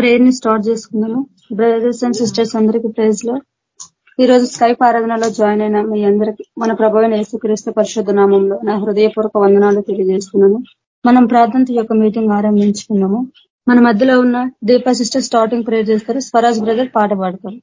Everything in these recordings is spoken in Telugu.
ప్రేయర్ని స్టార్ట్ చేసుకుందాము. బ్రదర్స్ అండ్ సిస్టర్స్ అందరికీ ప్రైజ్లో ఈ రోజు స్కైప్ ఆరాధనలో జాయిన్ అయిన మీ అందరికీ మన ప్రభావం యేసుక్రీస్తు పరిశుద్ధ నామంలో నా హృదయపూర్వక వందనాలు తెలియజేస్తున్నాను. మనం ప్రార్థనతో యొక్క మీటింగ్ ఆరంభించుకున్నాము మన మధ్యలో ఉన్న దీపా సిస్టర్ స్టార్టింగ్ ప్రేయర్ చేస్తారు. స్వరాజ్ బ్రదర్ పాట పాడతారు.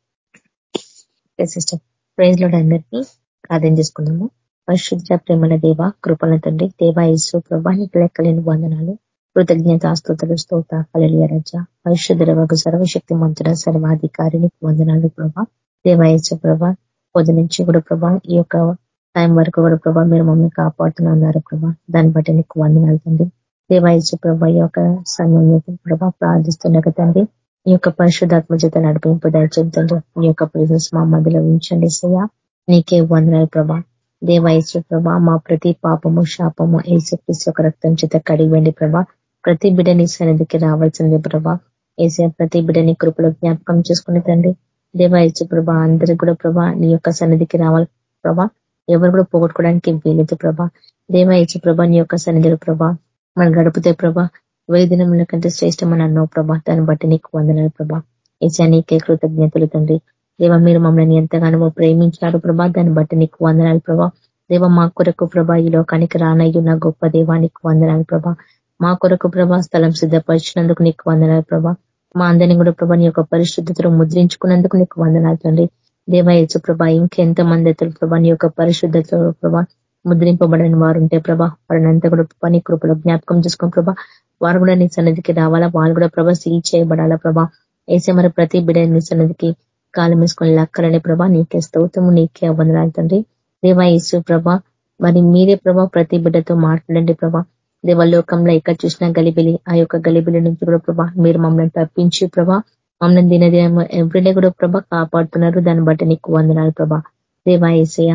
సిస్టర్ ప్రైజ్లో అందరికీ. ప్రార్థన చేసుకున్నాము పరిశుద్ధ ప్రేమల దేవ కృపల తండ్రి దేవా యేసు ప్రభానికి లెక్కలేని వందనాలు. కృతజ్ఞతాస్తుతులు స్తోత కలలియ రజ. పరిశుద్ధులకు సర్వశక్తి మంతుడ సర్వాధికారిని వందనాలు ప్రభా. దేవాయచ ప్రభా పొద్దు నుంచి కూడా ప్రభా ఈ యొక్క టైం వరకు కూడా ప్రభా మీరు మమ్మల్ని కాపాడుతున్నారు ప్రభా. దాన్ని బట్టి నీకు వందనాలు తండ్రి. దేవాయచ ప్రభా ఈ యొక్క సమయంలో ప్రభా ప్రార్థిస్తుండగా తండ్రి ఈ యొక్క పరిశుద్ధాత్మ చేత నడిపింపు దయచేద్దండి ఈ యొక్క ప్రెజెన్స్ మా మధ్యలో ఉంచండి సయ్యా. నీకే వందనాలు ప్రభా. దేవాయసు ప్రభా మా ప్రతి పాపము శాపము ఏసుక్రీస్తు యొక్క రక్తం చేత కడిగండి ప్రభా. ప్రతి బిడ్డని సన్నిధికి రావాల్సిందే ప్రభా. ఏసే ప్రతి బిడ్డని కృపలో జ్ఞాపకం చేసుకుని తండ్రి దేవా ప్రభా అందరికి కూడా ప్రభా నీ యొక్క సన్నిధికి రావాలి ప్రభా. ఎవరు కూడా పోగొట్టుకోవడానికి వీలేదు ప్రభా. దేవాయచు ప్రభా నీ యొక్క సన్నిధిలో ప్రభా. మనం గడిపితే ప్రభా వెయ్యి దినముల కంటే శ్రేష్టమని అన్నావు ప్రభా. దాన్ని బట్టి నీకు వందనాలు ప్రభా. ఏసా నీకే కృతజ్ఞతలు తండ్రి. దేవ మీరు మమ్మల్ని ఎంతగానో ప్రేమించినారు ప్రభా. దాన్ని బట్టి నీకు వందనాలు ప్రభా. దేవ మా కొరకు ప్రభా ఈ లోకానికి రానయ్యున్న నా గొప్ప దేవానికి వందనాలు ప్రభా. మా కొరకు ప్రభా స్థలం సిద్ధపరిచినందుకు నీకు వందనాలు ప్రభా. మా అందరినీ కూడా ప్రభా నీ యొక్క పరిశుద్ధతను ముద్రించుకున్నందుకు నీకు వందనాలు తండ్రి. దేవాయచు ప్రభా ఇంకెంత మంది అతను ప్రభా నీ యొక్క పరిశుద్ధతలో ప్రభా ముద్రింపబడని వారు ఉంటే ప్రభా వారిని అంతా కూడా ప్రభా నీ కృపలో జ్ఞాపకం చేసుకుని ప్రభా వారు కూడా నీ సన్నిధికి రావాలా వాళ్ళు కూడా ప్రభా సీల్ చేయబడాలా ప్రభా. ఏసే మరి ప్రతి బిడ నీ సన్నిధికి కాలం వేసుకొని లక్కలనే ప్రభా నీకే స్తోత్రము నీకే వందనాలు తండ్రి. దేవాయసు ప్రభా మరి మీరే ప్రభా ప్రతి బిడ్డతో మాట్లాడండి ప్రభా. దేవలోకంలో ఎక్కడ చూసినా గలిబిలి ఆ యొక్క గలిబిలి నుంచి కూడా ప్రభా మీరు మమ్మల్ని తప్పించి ప్రభా మమ్మల్ని దినదిన ఎవ్రీడే కూడా ప్రభా కాపాడుతున్నారు. దాన్ని బట్టి నీకు వందనాలు ప్రభా. దేవా ఏసయ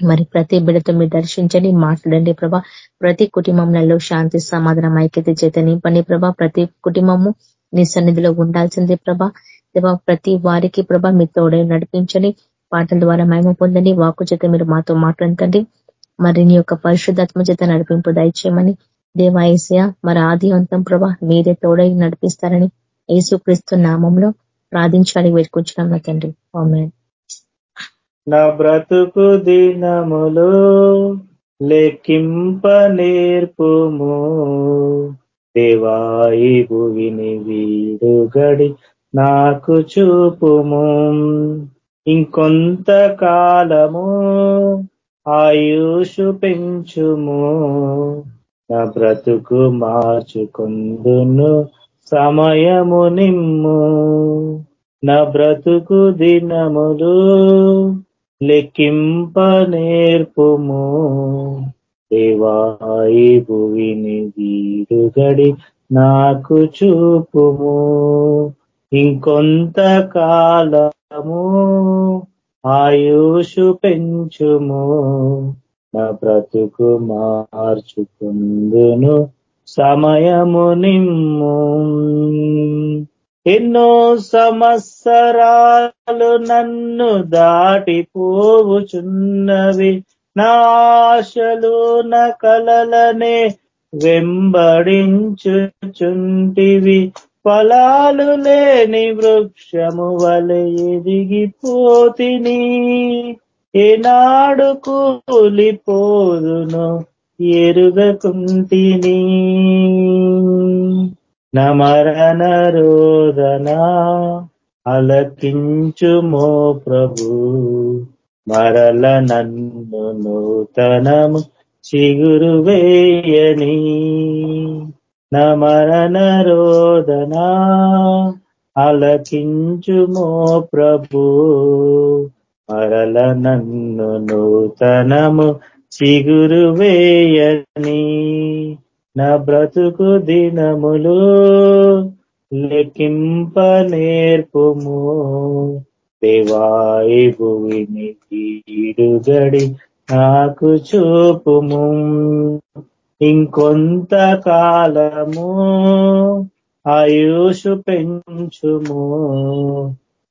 మరి ప్రతి బిడతో మీరు దర్శించండి మాట్లాడండి ప్రభా. ప్రతి కుటుంబంలో శాంతి సమాధానం ఐక్యత చేత నింపండి ప్రభా. ప్రతి కుటుంబము నీ సన్నిధిలో ఉండాల్సిందే ప్రభా. దేవా ప్రతి వారికి ప్రభా మీ తోడే నడిపించండి. పాటల ద్వారా మహిమ పొందండి. వాకు చేత మీరు మాతో మాట్లాడకండి మరి నీ యొక్క పరిశుద్ధాత్మ చేత నడిపింపు దయచేయమని దేవాయస్య మరి ఆది అంతం ప్రభా మీరే తోడై నడిపిస్తారని యేసుక్రీస్తు నామంలో ప్రార్థించాలి వేడుకుంటున్నాం తండ్రి. నా బ్రతుకు దినములు లెక్కింప నేర్పుము దేవాయి భువిని వీడుగడి నాకు చూపుము. ఇంకొంత కాలము ఆయుషు పెంచుము. నా బ్రతుకు మార్చుకుందును సమయము నిమ్ము. నా బ్రతుకు దినములు లెక్కింప నేర్పుము దేవాయి భువిని వీరుగడి నాకు చూపుము. ఇంకొంత కాలము ఆయుషు పెంచుము. నా బ్రతుకు మార్చుకుందును సమయము నిమ్ము. ఎన్నో సంవత్సరాలు నన్ను దాటిపోవుచున్నవి నాశలు నా కలలనే వెంబడించుచుంటివి. ఫలాలు లేని వృక్షము వలె ఎదిగిపోతిని ఏనాడు కూలిపోదును ఎరుగకుంటిని నమరణ రోదన అలకించుమో ప్రభు మరల నన్ను నూతనము చిగురు వేయని. నమరణ రోదన అలకించుమో ప్రభు మరల నన్ను నూతనము చిగురు వేయని నా బ్రతుకు దినములు లెక్కింప నేర్పుము దేవాయి భూమిని తీడుగడి నాకు చూపుము. ఇంకొంత కాలము ఆయుషు పెంచుము.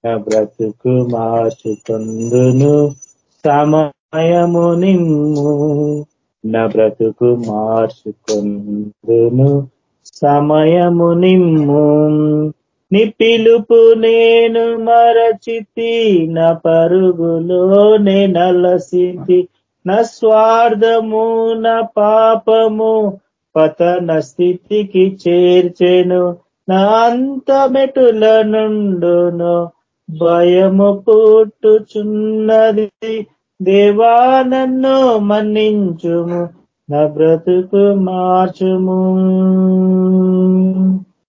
బ్రతుకు మార్చుకుందును సమయము నిమ్ము నా బ్రతుకు మార్చుకుందును సమయము నిమ్ము నీ పిలుపు నేను మరచితి నా పరుగులోనే నలసితి. నా స్వార్థము నా పాపము పతన స్థితికి చేర్చెను. నా అంతమెటుల నుండును భయము పుట్టుచున్నది దేవా నన్ను మన్నించుము. నా బ్రతుకు మార్చుము.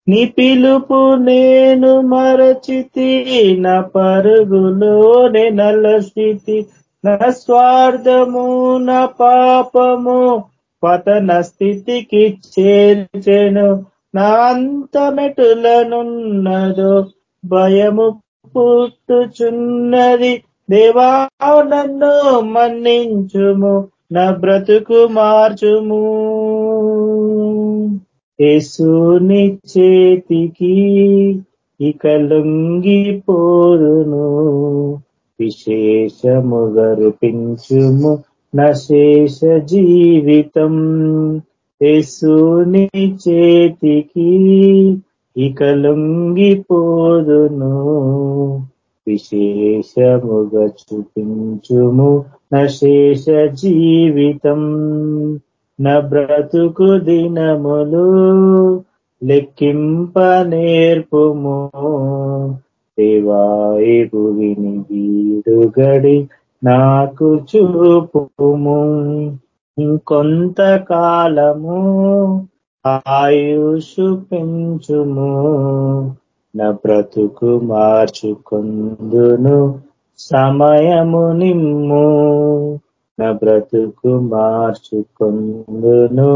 నీ పిలుపు నేను మరచితి. నా పరుగులోనే నల్ల స్థితి. నా స్వార్థము నా పాపము పతన స్థితికి చేర్చెను. నా అంత మెటులనున్నదో భయము పుట్టుచున్నది. దేవా నన్ను మన్నించుము నా బ్రతుకు మార్చుము. యేసుని చేతికి ఇక లొంగిపోరును విశేషము రూపించుము నశేష జీవితం. యేసుని చేతికి ఇక లొంగిపోదును విశేషముగా చూపించుము నశేష జీవితం. నా బ్రతుకు దినములు లెక్కింప నేర్పుము. దేవాయి భువిని వీడుగడి నాకు చూపుము. ఇంకొంతకాలము ఆయుషు పెంచుము నా బ్రతుకు మార్చుకుందును సమయము నిమ్ము నా బ్రతుకు మార్చుకుందును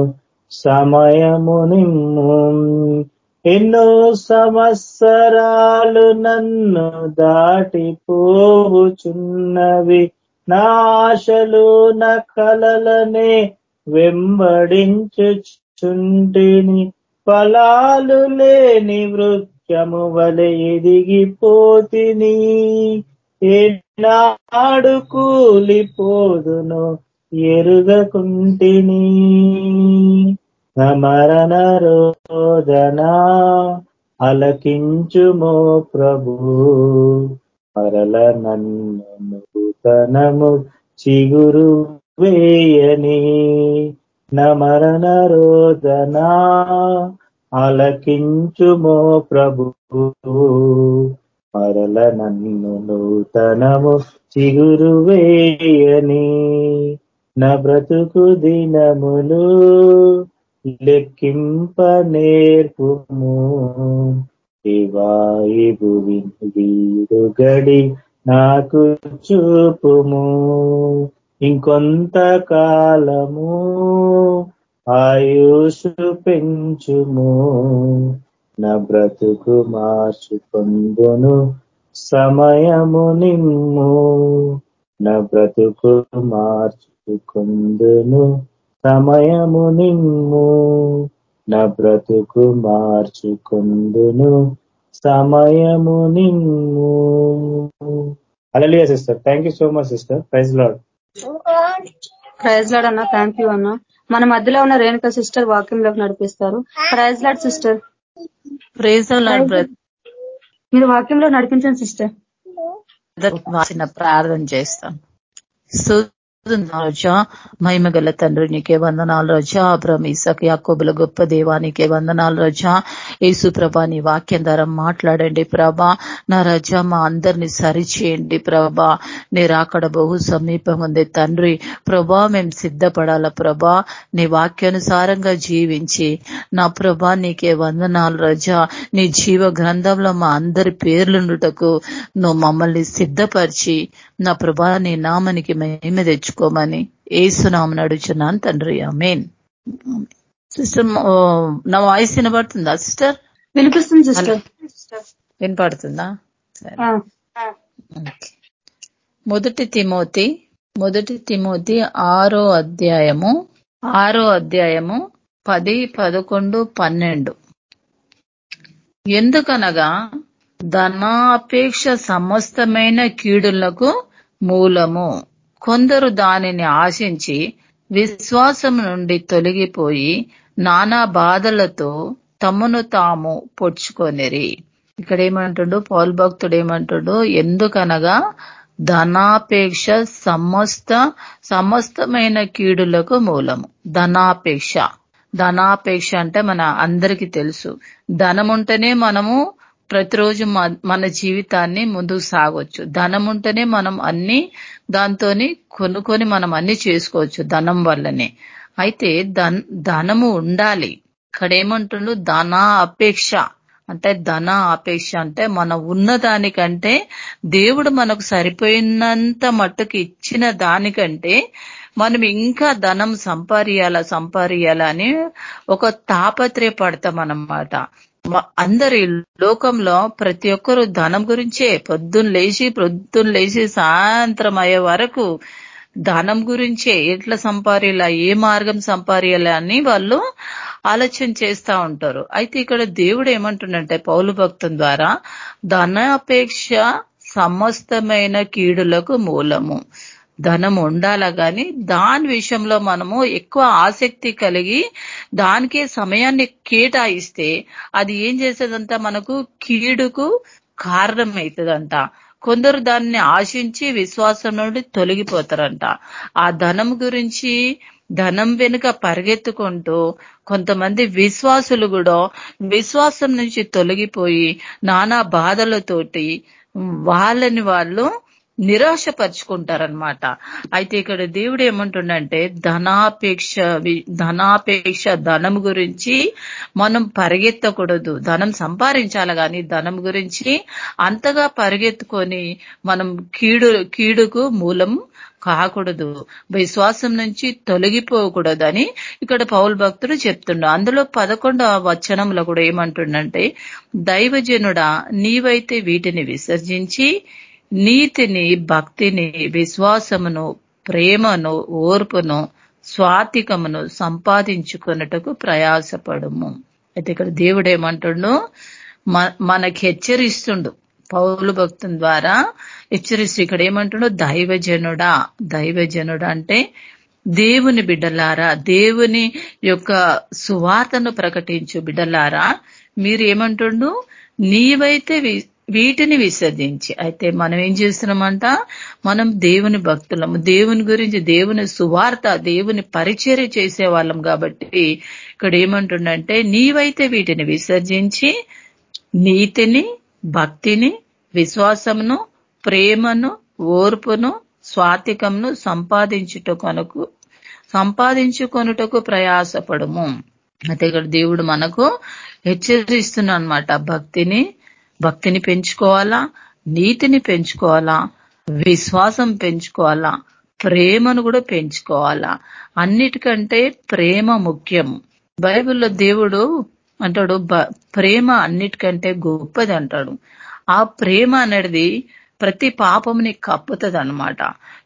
సమయము నిమ్ము. ఎన్నో సంవత్సరాలు నన్ను దాటిపోవుచున్నవి నా ఆశలు నా కలలనే చుండిని ఫలాలు లేని వృక్షము వలె ఎదిగిపోతిని. ఏనాడు కూలిపోదును ఎరుగకుంటిని. మరణ రోదన అలకించుమో ప్రభు. మరల నన్ను నూతనము చిగురు వేయని. నమరణ రోదనా అలకించుమో ప్రభు. మరల నన్ను నూతనము చిగురు వేయని. నా బ్రతుకు దినములు లెక్కింప నేర్పుము. ఇవాయి భువిని వీడు గడి నాకు చూపుము. ఇంకొంత కాలము ఆయుషు పెంచుము. నా బ్రతుకు మార్చుకొందును సమయము నిమ్ము. నా బ్రతుకు మార్చుకుందును సమయము నిమ్ము. నా బ్రతుకు మార్చుకుందును సమయము నిమ్ము. అలలియా sister. Thank you so much sister. Praise Lord praise Lord అన్న థ్యాంక్ యూ అన్న. మన మధ్యలో ఉన్న రేణుక సిస్టర్ వాక్యంలోకి నడిపిస్తారు. ప్రైజ్ లాడ్ సిస్టర్ ప్రైజ్ మీరు వాక్యంలో నడిపించండి సిస్టర్ ప్రార్థన చేస్తాం రాజా మహిమ గల తండ్రి నీకే వందనాలు రజా. అబ్రహం ఇసక్ యాకోబుల గొప్ప దేవానికే వందనాలు రజా. ఏసు ప్రభా నీ వాక్యం ద్వారా మాట్లాడండి ప్రభా. నా రజా మా అందరినీ సరిచేయండి ప్రభా. నీ రాకడ బహు సమీపం ఉంది తండ్రి. ప్రభా మేము సిద్ధపడాల ప్రభా? నీ వాక్యానుసారంగా జీవించి నా ప్రభా నీకే వందనాలు రజా. నీ జీవ గ్రంథంలో మా అందరి పేర్లుండుటకు నువ్వు మమ్మల్ని సిద్ధపరిచి నా ప్రభా నీ నామనికి మేమే తెచ్చుకోమని ఏసునామని అడుగుచున్నాను తండ్రి. మెయిన్ సిస్టర్ నా వాయిస్ వినబడుతుందా సిస్టర్? వినిపిస్తుంది సిస్టర్. వినపడుతుందా? మొదటి తిమోతి మొదటి తిమోతి ఆరో అధ్యాయము ఆరో అధ్యాయము పది పదకొండు పన్నెండు. ఎందుకనగా ధనాపేక్ష సమస్తమైన కీడులకు మూలము. కొందరు దానిని ఆశించి విశ్వాసం నుండి తొలగిపోయి నానా బాధలతో తమను తాము పొడ్చుకొనిరి. ఇక్కడ ఏమంటాడు పౌల్ భక్తుడు ఏమంటాడు ఎందుకనగా ధనాపేక్ష సమస్త సమస్తమైన కీడులకు మూలము. ధనాపేక్ష. ధనాపేక్ష అంటే మన అందరికీ తెలుసు. ధనం ఉంటేనే మనము ప్రతిరోజు మన జీవితాన్ని ముందుకు సాగొచ్చు. ధనం ఉంటేనే మనం అన్ని దాంతోని కొనుక్కొని మనం అన్ని చేసుకోవచ్చు ధనం వల్లనే. అయితే ధనము ఉండాలి. ఇక్కడ ఏమంటుండ్రు ధన అపేక్ష. అంటే ధన అపేక్ష అంటే మనం ఉన్న దానికంటే దేవుడు మనకు సరిపోయినంత మట్టుకు ఇచ్చిన దానికంటే మనం ఇంకా ధనం సంపాదియాలా సంపాదియాలా అని ఒక తాపత్రయ పడతాం అన్నమాట అందరి లోకంలో ప్రతి ఒక్కరు ధనం గురించే పొద్దున్న లేచి పొద్దున్న లేచి సాయంత్రం అయ్యే వరకు ధనం గురించే ఎట్లా సంపాదిలా ఏ మార్గం సంపాదియాలా అని వాళ్ళు ఆలోచన చేస్తా ఉంటారు. అయితే ఇక్కడ దేవుడు ఏమంటుండంటే పౌలు భక్తం ద్వారా ధనాపేక్ష సమస్తమైన కీడులకు మూలము. ధనం ఉండాల కానీ దాని విషయంలో మనము ఎక్కువ ఆసక్తి కలిగి దానికే సమయాన్ని కేటాయిస్తే అది ఏం చేసేదంట మనకు? కీడుకు కారణమవుతుందంట. కొందరు దాన్ని ఆశించి విశ్వాసం నుండి తొలగిపోతారంట. ఆ ధనం గురించి ధనం వెనుక పరిగెత్తుకుంటూ కొంతమంది విశ్వాసులు కూడా విశ్వాసం నుంచి తొలగిపోయి నానా బాధలతోటి వాళ్ళని వాళ్ళు నిరాశపరుచుకుంటారనమాట అయితే ఇక్కడ దేవుడు ఏమంటుండంటే ధనాపేక్ష ధనాపేక్ష ధనం గురించి మనం పరిగెత్తకూడదు. ధనం సంపాదించాలి కానీ ధనం గురించి అంతగా పరిగెత్తుకొని మనం కీడు కీడుకు మూలం కాకూడదు. విశ్వాసం నుంచి తొలగిపోకూడదని ఇక్కడ పౌల్ భక్తుడు చెప్తుండు. అందులో పదకొండవ వచనంలో కూడా ఏమంటుండంటే దైవజనుడా నీవైతే వీటిని విసర్జించి నీతిని భక్తిని విశ్వాసమును ప్రేమను ఓర్పును స్వాతికమును సంపాదించుకున్నటకు ప్రయాసపడము. అయితే ఇక్కడ దేవుడు ఏమంటుండు మనకి హెచ్చరిస్తుండు. పౌలు భక్తుల ద్వారా హెచ్చరిస్తూ ఇక్కడ ఏమంటుడు దైవజనుడా దైవజనుడా అంటే దేవుని బిడ్డలారా దేవుని యొక్క సువార్తను ప్రకటించు బిడ్డలారా మీరు ఏమంటుండు నీవైతే వీటిని విసర్జించి అయితే మనం ఏం చేస్తున్నామంట? మనం దేవుని భక్తులము. దేవుని గురించి దేవుని సువార్త దేవుని పరిచర్య చేసే వాళ్ళం కాబట్టి ఇక్కడ ఏమంటుండంటే నీవైతే వీటిని విసర్జించి నీతిని భక్తిని విశ్వాసమును ప్రేమను ఓర్పును స్వాతికంను సంపాదించుట కొనకు సంపాదించుకొనుటకు ప్రయాసపడము. అయితే ఇక్కడ దేవుడు మనకు హెచ్చరిస్తున్నా అనమాట భక్తిని భక్తిని పెంచుకోవాలా? నీతిని పెంచుకోవాలా? విశ్వాసం పెంచుకోవాలా? ప్రేమను కూడా పెంచుకోవాలా? అన్నిటికంటే ప్రేమ ముఖ్యం. బైబిల్లో దేవుడు అంటాడు ప్రేమ అన్నిటికంటే గొప్పది అంటాడు. ఆ ప్రేమ అనేది ప్రతి పాపముని కప్పుతుంది అనమాట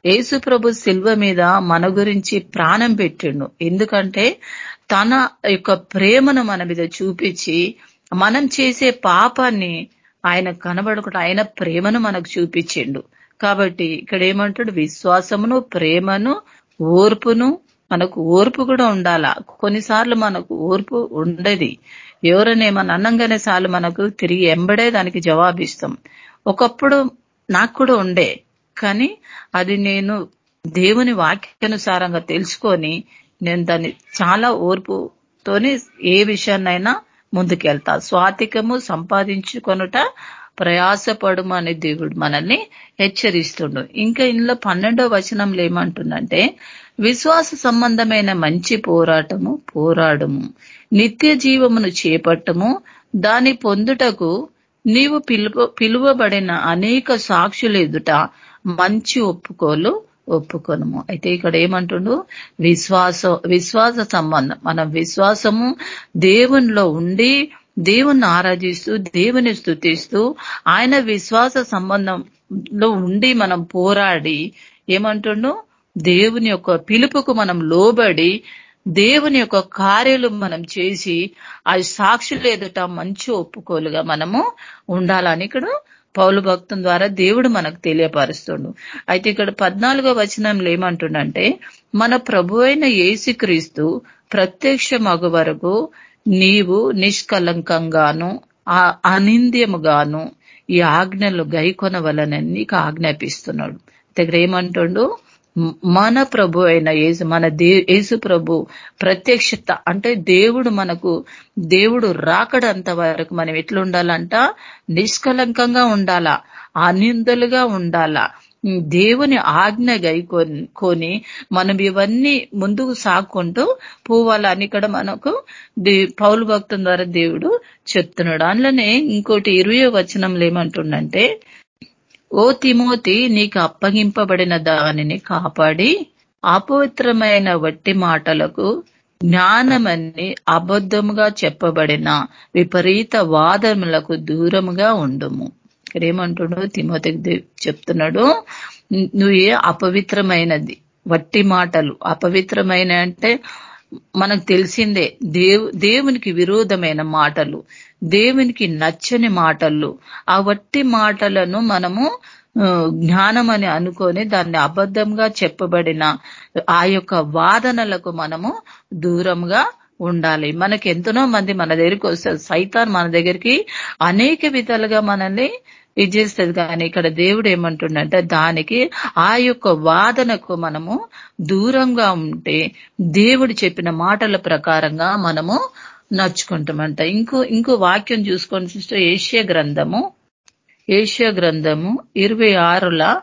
యేసు ప్రభు శిల్వ మీద మన గురించి ప్రాణం పెట్టిండు. ఎందుకంటే తన యొక్క ప్రేమను మన మీద చూపించి మనం చేసే పాపాన్ని ఆయన కనబడకుండా ఆయన ప్రేమను మనకు చూపించిండు. కాబట్టి ఇక్కడ ఏమంటాడు? విశ్వాసమును ప్రేమను ఓర్పును మనకు ఓర్పు కూడా ఉండాలా? కొన్నిసార్లు మనకు ఓర్పు ఉండది. ఎవరైనా ఏమన్నా అన్నంగానే సార్లు మనకు తిరిగి ఎంబడే దానికి జవాబిస్తాం. ఒకప్పుడు నాకు కూడా ఉండే. కానీ అది నేను దేవుని వాక్యానుసారంగా తెలుసుకొని నేను దాన్ని చాలా ఓర్పుతోని ఏ విషయాన్నైనా ముందుకెళ్తా. స్వాతికము సంపాదించుకొనుట ప్రయాసపడుము అనే దేవుడు మనల్ని హెచ్చరిస్తుండు. ఇంకా ఇందులో పన్నెండో వచనంలో ఏమంటుందంటే విశ్వాస సంబంధమైన మంచి పోరాటము పోరాడము. నిత్య జీవమును చేపట్టము. దాని పొందుటకు నీవు పిలువ పిలువబడిన అనేక సాక్షులు ఎదుట మంచి ఒప్పుకోలు ఒప్పుకొనము. అయితే ఇక్కడ ఏమంటుండు? విశ్వాస విశ్వాస సంబంధం. మన విశ్వాసము దేవునిలో ఉండి దేవుణ్ణి ఆరాధిస్తూ దేవుని స్థుతిస్తూ ఆయన విశ్వాస సంబంధంలో ఉండి మనం పోరాడి ఏమంటుండు? దేవుని యొక్క పిలుపుకు మనం లోబడి దేవుని యొక్క కార్యాలు మనం చేసి ఆ సాక్షులు ఎదుట మంచి ఒప్పుకోలుగా మనము ఉండాలని ఇక్కడ పౌలు భక్తం ద్వారా దేవుడు మనకు తెలియపరుస్తుండు. అయితే ఇక్కడ పద్నాలుగో వచనంలో ఏమంటుండంటే మన ప్రభు అయిన ఏసుక్రీస్తు ప్రత్యక్ష మగ వరకు నీవు నిష్కలంకంగాను అనింద్యముగాను ఈ ఆజ్ఞలు గైకొనవలనని నీకు ఆజ్ఞాపిస్తున్నాడు. దగ్గర ఏమంటుండు? మన ప్రభు అయిన యేసు మన దే యేసు ప్రభు ప్రత్యక్షత అంటే దేవుడు మనకు దేవుడు రాకడంత వరకు మనం ఎట్లా ఉండాలంట నిష్కలంకంగా ఉండాలా? అనిందలుగా ఉండాలా? దేవుని ఆజ్ఞ కొని మనం ఇవన్నీ ముందుకు సాగుకుంటూ పోవాలని ఇక్కడ మనకు పౌలు భక్తం ద్వారా దేవుడు చెప్తున్నాడు. అందులోనే ఇంకోటి ఇరవై వచనంలో ఏమంటుండంటే ఓ తిమోతి నీకు అప్పగింపబడిన దానిని కాపాడి అపవిత్రమైన వట్టి మాటలకు జ్ఞానమని అబద్ధముగా చెప్పబడిన విపరీత వాదములకు దూరముగా ఉండుము. ఇక్కడ ఏమంటున్నాడు తిమోతికి చెప్తున్నాడు నువ్వు ఏ అపవిత్రమైనది వట్టి మాటలు అపవిత్రమైన అంటే మనకు తెలిసిందే దేవు దేవునికి విరోధమైన మాటలు దేవునికి నచ్చని మాటలు. ఆ వట్టి మాటలను మనము జ్ఞానం అని అనుకొని దాన్ని అబద్ధంగా చెప్పబడిన ఆ యొక్క వాదనలకు మనము దూరంగా ఉండాలి. మనకి ఎంతనో మంది మన దగ్గరికి వస్తారు. సైతాన్ మన దగ్గరికి అనేక విధాలుగా మనల్ని ఇది చేస్తుంది కానీ ఇక్కడ దేవుడు ఏమంటుండంటే దానికి ఆ యొక్క వాదనకు మనము దూరంగా ఉంటే దేవుడు చెప్పిన మాటల ప్రకారంగా మనము నడుచుకుంటామంట. ఇంకో ఇంకో వాక్యం చూసుకొని సిస్టర్ ఏషియా గ్రంథము ఏషియా గ్రంథము ఇరవై ఆరుల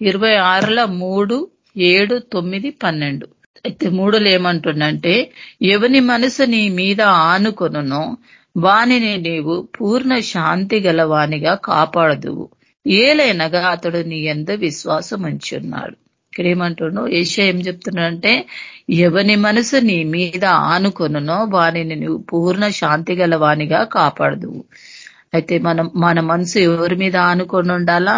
ఇరవై ఆరుల మూడు ఏడు తొమ్మిది పన్నెండు. అయితే మూడులు ఏమంటుండంటే ఎవని మనసు నీ మీద ఆనుకొనునో వానిని నీవు పూర్ణ శాంతి గలవానిగా కాపాడదువు. ఏలైనగా అతడు నీ ఎంత విశ్వాసం ఉంచున్నాడు ఇక్కడేమంటున్నావు ఏషియా ఏం చెప్తున్నాడంటే ఎవని మనసు నీ మీద ఆనుకొనునో వానిని నువ్వు పూర్ణ శాంతి గలవానిగా కాపాడదువు. అయితే మనం మన మనసు ఎవరి మీద ఆనుకొని ఉండాలా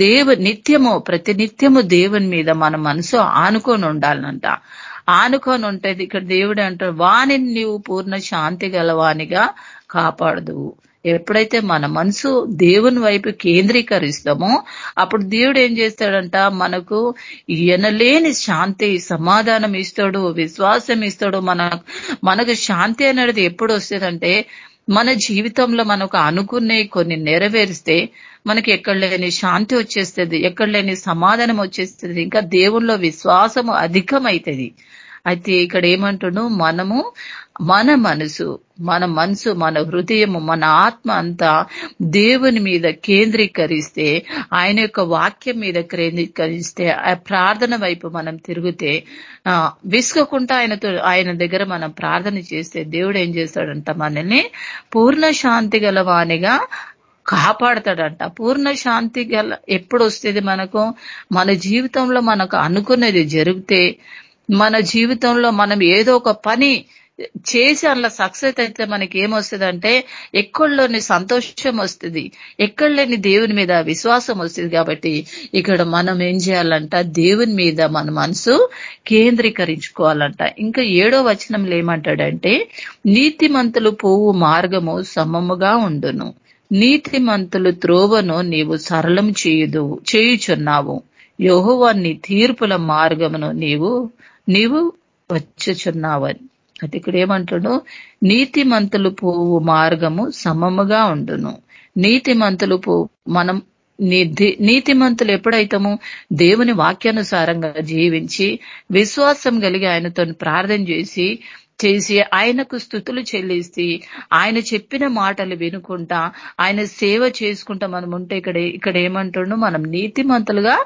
దేవు నిత్యము ప్రతి నిత్యము దేవుని మీద మన మనసు ఆనుకొని ఉండాలంట ఆనుకొని ఉంటుంది ఇక్కడ దేవుడు అంటాడు వాణిని నీవు పూర్ణ శాంతి గలవానిగా కాపాడదు. ఎప్పుడైతే మన మనసు దేవుని వైపు కేంద్రీకరిస్తామో అప్పుడు దేవుడు ఏం చేస్తాడంట? మనకు ఎనలేని శాంతి సమాధానం ఇస్తాడు విశ్వాసం ఇస్తాడు. మన మనకు శాంతి అనేది ఎప్పుడు వస్తుందంటే మన జీవితంలో మనకు అనుకునే కొన్ని నెరవేరిస్తే మనకి ఎక్కడ లేని శాంతి వచ్చేస్తుంది ఎక్కడ లేని సమాధానం వచ్చేస్తుంది. ఇంకా దేవుల్లో విశ్వాసము అధికమవుతుంది. అయితే ఇక్కడ ఏమంటున్నాం మనము మన మనసు మన మనసు మన హృదయము మన ఆత్మ అంతా దేవుని మీద కేంద్రీకరిస్తే ఆయన యొక్క వాక్యం మీద కేంద్రీకరిస్తే ఆ ప్రార్థన వైపు మనం తిరిగితే ఆ విసుకకుండా ఆయనతో ఆయన దగ్గర మనం ప్రార్థన చేస్తే దేవుడు ఏం చేస్తాడంట? మనల్ని పూర్ణ శాంతి గలవానిగా కాపాడతాడంట. పూర్ణ శాంతి గల ఎప్పుడు వస్తుంది మనకు? మన జీవితంలో మనకు అనుకున్నది జరిగితే మన జీవితంలో మనం ఏదో ఒక పని చేసి అందులో సక్సెస్ అయితే మనకి ఏమొస్తుందంటే ఎక్కడలోని సంతోషం వస్తుంది. ఎక్కడ లేని దేవుని మీద విశ్వాసం వస్తుంది కాబట్టి ఇక్కడ మనం ఏం చేయాలంట దేవుని మీద మన మనసు కేంద్రీకరించుకోవాలంట. ఇంకా ఏడో వచనంలో ఏమంటాడంటే నీతిమంతులు పోవు మార్గము సమముగా ఉండును. నీతిమంతులు త్రోవను నీవు సరళం చేయుదు చేయుచున్నావు. యోహోవా నీ తీర్పుల మార్గమును నీవు నీవు వచ్చుచున్నావని అది ఇక్కడ ఏమంటుడు నీతిమంతులు పోవు మార్గము సమముగా ఉండును. నీతిమంతులు పో మనం నీతిమంతులు ఎప్పుడైతామో? దేవుని వాక్యానుసారంగా జీవించి విశ్వాసం కలిగి ఆయనతో ప్రార్థన చేసి చేసి ఆయనకు స్థుతులు చెల్లిస్తే ఆయన చెప్పిన మాటలు వినుకుంటా ఆయన సేవ చేసుకుంటా మనం ఉంటే ఇక్కడ ఇక్కడ ఏమంటుండో మనం నీతిమంతులుగా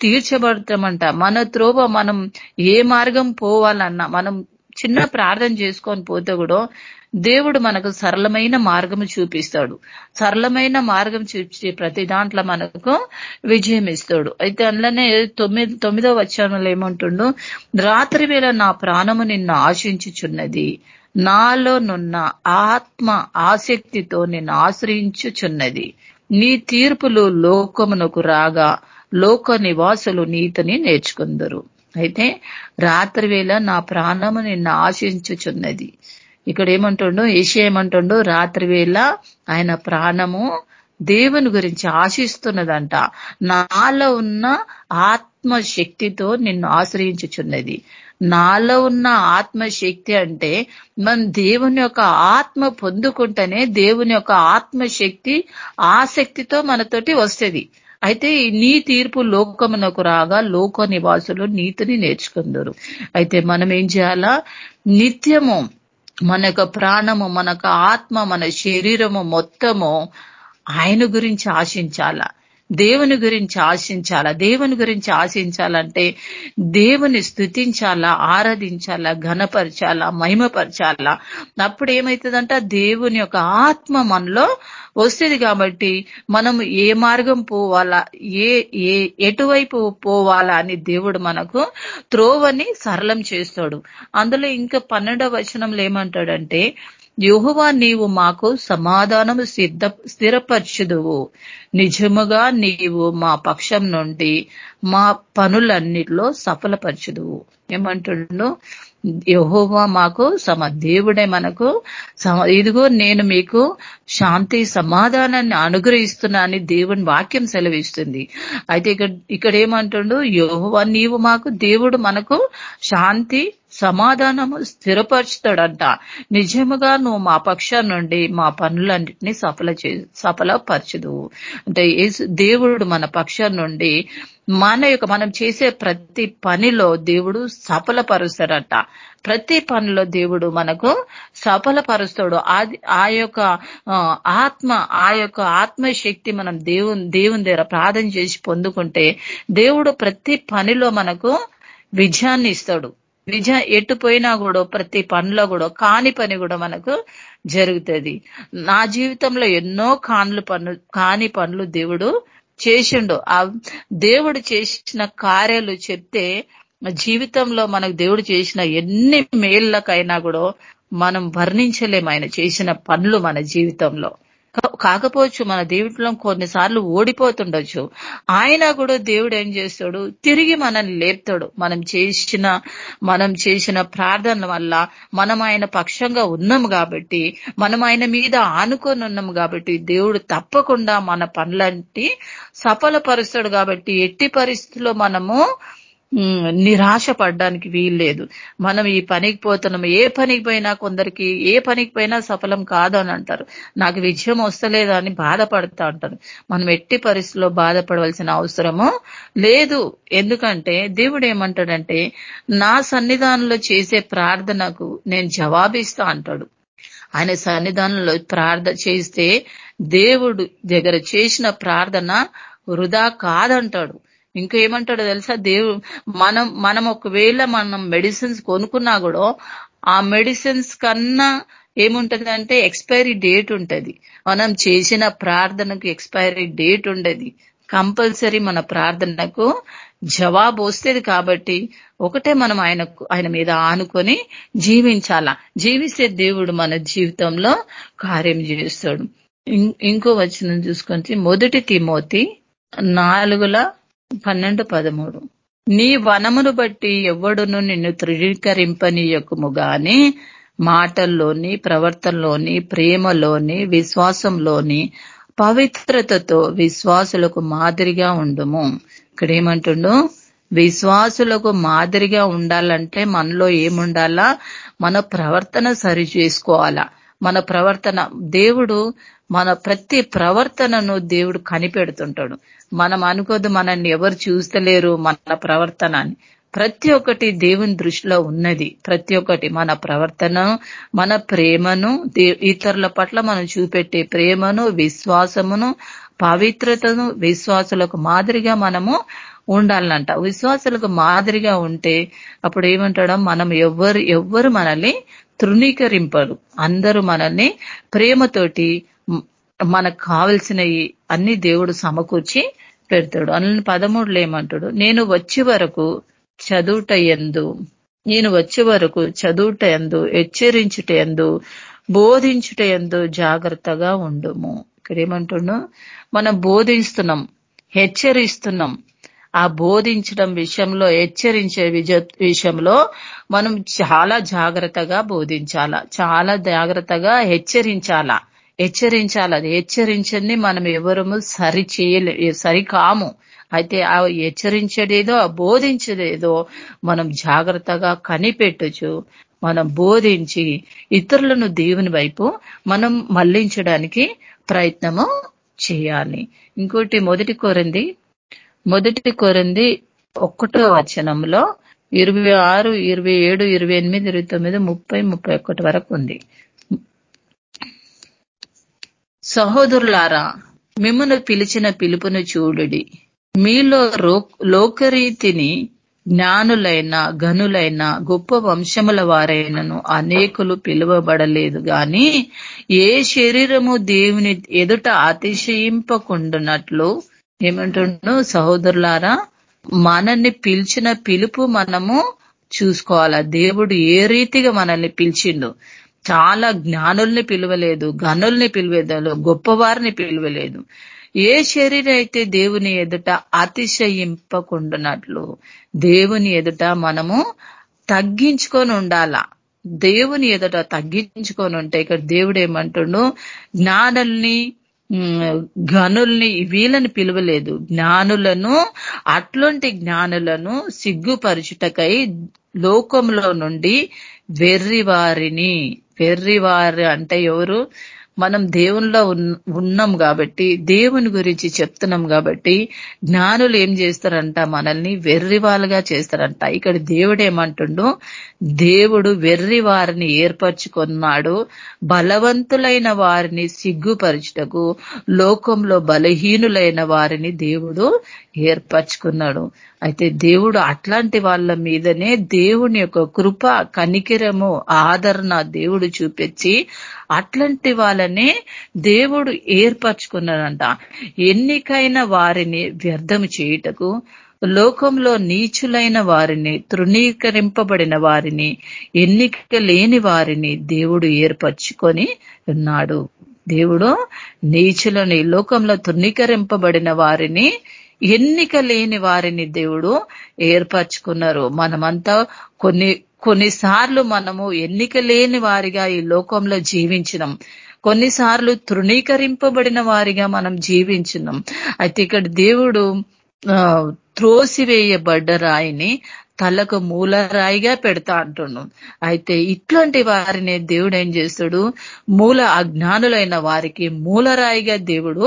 తీర్చబడతామంట. మన త్రోవ మనం ఏ మార్గం పోవాలన్నా మనం చిన్న ప్రార్థన చేసుకొని పోతే కూడా దేవుడు మనకు సరళమైన మార్గం చూపిస్తాడు. సరళమైన మార్గం చూపించే ప్రతి దాంట్లో మనకు విజయం ఇస్తాడు. అయితే అందులోనే తొమ్మిది తొమ్మిదో వచ్చానంలో ఏమంటుండు? రాత్రి వేళ నా ప్రాణము నిన్ను ఆశించుచున్నది. నాలోనున్న ఆత్మ ఆసక్తితో నిన్ను ఆశ్రయించుచున్నది. నీ తీర్పులు లోకమునకు రాగా లోక నివాసులు నీతిని నేర్చుకుందరు. అయితే రాత్రి వేళ నా ప్రాణము నిన్ను ఆశించుచున్నది. ఇక్కడ ఏమంటుండో ఏషియా ఏమంటుండో రాత్రి వేళ ఆయన ప్రాణము దేవుని గురించి ఆశిస్తున్నదంట. నాలో ఉన్న ఆత్మ శక్తితో నిన్ను ఆశ్రయించుచున్నది. నాలో ఉన్న ఆత్మశక్తి అంటే మనం దేవుని యొక్క ఆత్మ పొందుకుంటేనే దేవుని యొక్క ఆత్మశక్తి ఆసక్తితో మనతోటి వస్తుంది. అయితే నీ తీర్పు లోకమునకు రాగా లోక నివాసులు నీతిని నేర్చుకుందరు. అయితే మనం ఏం చేయాలా? నిత్యము మన యొక్క ప్రాణము మన ఆత్మ మన శరీరము మొత్తము ఆయన గురించి ఆశించాలా? దేవుని గురించి ఆశించాలా? దేవుని గురించి ఆశించాలంటే దేవుని స్థుతించాలా? ఆరాధించాలా? ఘనపరచాలా? మహిమపరచాలా? అప్పుడు ఏమవుతుందంట దేవుని యొక్క ఆత్మ మనలో వస్తుంది కాబట్టి మనం ఏ మార్గం పోవాలా? ఏ ఏ ఎటువైపు పోవాలా అని దేవుడు మనకు త్రోవని సరళం చేస్తాడు. అందులో ఇంకా పన్నెండవ వచనంలో ఏమంటాడంటే యూహువా నీవు మాకు సమాధానము సిద్ధ స్థిరపరచుదువు. నిజముగా నీవు మా పక్షం నుండి మా పనులన్నిటిలో సఫలపరచుదువు. ఏమంటుండు యహోవా మాకు సమ దేవుడే మనకు ఇదిగో నేను మీకు శాంతి సమాధానాన్ని అనుగ్రహిస్తున్నా అని దేవుని వాక్యం సెలవిస్తుంది. అయితే ఇక్కడ ఇక్కడ ఏమంటుండు యహోవా నీవు మాకు దేవుడు మనకు శాంతి సమాధానము స్థిరపరుచుతాడంట. నిజముగా నువ్వు మా పక్షం నుండి మా పనులన్నింటినీ సఫల చే సఫలపరచదు అంటే దేవుడు మన పక్షం నుండి మన యొక్క మనం చేసే ప్రతి పనిలో దేవుడు సఫలపరుస్తాడట. ప్రతి పనిలో దేవుడు మనకు సఫలపరుస్తాడు. అది ఆ యొక్క ఆత్మ ఆ యొక్క ఆత్మశక్తి మనం దేవుని దేవుని దగ్గర ప్రార్థన చేసి పొందుకుంటే దేవుడు ప్రతి పనిలో మనకు విజయాన్ని ఇస్తాడు. నిజం ఎట్టుపోయినా కూడా ప్రతి పనిలో కూడా కాని పని కూడా మనకు జరుగుతుంది. నా జీవితంలో ఎన్నో కాన్లు పనులు కాని పనులు దేవుడు చేసిండు. ఆ దేవుడు చేసిన కార్యాలు చెప్తే జీవితంలో మనకు దేవుడు చేసిన ఎన్ని మేళ్ళకైనా కూడా మనం వర్ణించలేము ఆయన చేసిన పనులు మన జీవితంలో. కాకపోవచ్చు మన దేవుట్లో కొన్నిసార్లు ఓడిపోతుండొచ్చు. ఆయన కూడా దేవుడు ఏం చేస్తాడు? తిరిగి మనల్ని లేపుతాడు. మనం చేసిన మనం చేసిన ప్రార్థన వల్ల మనం ఆయన పక్షంగా ఉన్నాము కాబట్టి మనం ఆయన మీద ఆనుకొని ఉన్నాము కాబట్టి దేవుడు తప్పకుండా మన పనులంటి సఫలపరుస్తాడు కాబట్టి ఎట్టి పరిస్థితుల్లో మనము నిరాశ పడడానికి వీల్లేదు. మనం ఈ పనికి పోతున్నాం. ఏ పనికి పోయినా కొందరికి ఏ పనికి పోయినా సఫలం కాదు అని అంటారు. నాకు విజయం వస్తలేదు అని బాధపడతా అంటారు. మనం ఎట్టి పరిస్థితిలో బాధపడవలసిన అవసరము లేదు. ఎందుకంటే దేవుడు ఏమంటాడంటే నా సన్నిధానంలో చేసే ప్రార్థనకు నేను జవాబిస్తా అంటాడు. ఆయన సన్నిధానంలో ప్రార్థన చేస్తే దేవుడు దగ్గర చేసిన ప్రార్థన వృధా కాదంటాడు. ఇంకా ఏమంటాడో తెలుసా? దేవు మనం మనం ఒకవేళ మనం మెడిసిన్స్ కొనుక్కున్నా కూడా ఆ మెడిసిన్స్ కన్నా ఏముంటుందంటే అంటే ఎక్స్పైరీ డేట్ ఉంటుంది. మనం చేసిన ప్రార్థనకు ఎక్స్పైరీ డేట్ ఉండదు. కంపల్సరీ మన ప్రార్థనకు జవాబు వస్తుంది కాబట్టి ఒకటే మనం ఆయనకు ఆయన మీద ఆనుకొని జీవించాలా? జీవిస్తే దేవుడు మన జీవితంలో కార్యం చేస్తాడు. ఇంకో వచ్చిన చూసుకొని మొదటి తిమోతి నాలుగుల పన్నెండు పదమూడు. నీ వనమును బట్టి ఎవడును నిన్ను తృఢీకరింపనీయకుము గాని మాటల్లోని ప్రవర్తనలోని ప్రేమలోని విశ్వాసంలోని పవిత్రతతో విశ్వాసులకు మాదిరిగా ఉండుము. ఇక్కడ ఏమంటుండు విశ్వాసులకు మాదిరిగా ఉండాలంటే మనలో ఏముండాలా? మన ప్రవర్తన సరి చేసుకోవాలా మన ప్రవర్తన దేవుడు మన ప్రతి ప్రవర్తనను దేవుడు కనిపెడుతుంటాడు. మనం అనుకోదు మనల్ని ఎవరు చూస్తలేరు మన ప్రవర్తన అని. ప్రతి ఒక్కటి దేవుని దృష్టిలో ఉన్నది. ప్రతి ఒక్కటి మన ప్రవర్తన మన ప్రేమను ఇతరుల పట్ల మనం చూపెట్టే ప్రేమను విశ్వాసమును పవిత్రతను విశ్వాసులకు మాదిరిగా మనము ఉండాలంట. విశ్వాసులకు మాదిరిగా ఉంటే అప్పుడు ఏమంటాడో? మనం ఎవ్వరు ఎవ్వరు మనల్ని తృణీకరింపరు. అందరూ మనల్ని ప్రేమతోటి మనకు కావలసినవి అన్ని దేవుడు సమకూర్చి పెడతాడు. అందులో పదమూడులో ఏమంటాడు? నేను వచ్చే వరకు చదువుట ఎందు నేను వచ్చే వరకు చదువుట ఎందు హెచ్చరించుట ఎందు బోధించుట ఎందు జాగ్రత్తగా ఉండుము. ఇక్కడ ఏమంటున్నా మనం బోధిస్తున్నాం హెచ్చరిస్తున్నాం. ఆ బోధించడం విషయంలో హెచ్చరించే విషయంలో మనం చాలా జాగ్రత్తగా బోధించాలా? చాలా జాగ్రత్తగా హెచ్చరించాలా? హెచ్చరించాలి. అది హెచ్చరించింది మనం ఎవరము సరి చేయలే సరికాము అయితే ఆ హెచ్చరించేదేదో ఆ బోధించేదేదో మనం జాగ్రత్తగా కనిపెట్టచ్చు మనం బోధించి ఇతరులను దేవుని వైపు మనం మళ్ళించడానికి ప్రయత్నము చేయాలి. ఇంకోటి మొదటి కోరింది మొదటి కోరింది ఒకటో వచనంలో ఇరవై ఆరు ఇరవై ఏడు ఇరవై ఎనిమిది ఇరవై తొమ్మిది ముప్పై ముప్పై ఒకటి వరకు ఉంది. సహోదరులారా మిమ్మను పిలిచిన పిలుపును చూడుడి. మీలో లోకరీతిని జ్ఞానులైన ఘనులైన గొప్ప వంశముల వారైనను అనేకులు పిలువబడలేదు. గాని ఏ శరీరము దేవుని ఎదుట అతిశయింపకుండునట్లు ఏమంటుండు సహోదరులారా మనల్ని పిలిచిన పిలుపు మనము చూసుకోవాలా? దేవుడు ఏ రీతిగా మనల్ని పిలిచిండు? చాలా జ్ఞానుల్ని పిలవలేదు గనుల్ని పిలవలేదు గొప్పవారిని పిలువలేదు. ఏ శరీరం అయితే దేవుని ఎదుట అతిశయింపకుండానట్లు దేవుని ఎదుట మనము తగ్గించుకొని ఉండాలా. దేవుని ఎదుట తగ్గించుకొని ఉంటే ఇక్కడ దేవుడు ఏమంటుండు? జ్ఞానుల్ని ఘనుల్ని వీళ్ళని పిలవలేదు. జ్ఞానులను అట్లాంటి జ్ఞానులను సిగ్గుపరుచుటకై లోకంలో నుండి వెర్రివారిని వెర్రివారి అంటే ఎవరు? మనం దేవునిలో ఉన్నాం కాబట్టి దేవుని గురించి చెప్తున్నాం కాబట్టి జ్ఞానులు ఏం చేస్తారంట? మనల్ని వెర్రి వాళ్ళుగా చేస్తారంట. ఇక్కడ దేవుడు ఏమంటుండు? దేవుడు వెర్రి వారిని ఏర్పరచుకున్నాడు. బలవంతులైన వారిని సిగ్గుపరచుటకు లోకంలో బలహీనులైన వారిని దేవుడు ఏర్పరచుకున్నాడు. అయితే దేవుడు అట్లాంటి వాళ్ళ మీదనే దేవుని యొక్క కృప కనికిరము ఆదరణ దేవుడు చూపించి అట్లాంటి వాళ్ళనే దేవుడు ఏర్పరచుకున్నాడంట. ఎన్నికైన వారిని వ్యర్థం చేయుటకు లోకంలో నీచులైన వారిని తృణీకరింపబడిన వారిని ఎన్నిక లేని వారిని దేవుడు ఏర్పరచుకొని ఉన్నాడు. దేవుడు నీచులని లోకంలో తృణీకరింపబడిన వారిని ఎన్నిక లేని వారిని దేవుడు ఏర్పరచుకున్నారు. మనమంతా కొన్ని కొన్నిసార్లు మనము ఎన్నిక లేని వారిగా ఈ లోకంలో జీవించినాం. కొన్నిసార్లు తృణీకరింపబడిన వారిగా మనం జీవించినాం. అయితే ఇక్కడ దేవుడు త్రోసివేయబడ్డ రాయిని తలకు మూలరాయిగా పెడతా అంటున్నాం అయితే ఇట్లాంటి వారిని దేవుడు ఏం చేస్తాడు? మూల అజ్ఞానులైన వారికి మూలరాయిగా దేవుడు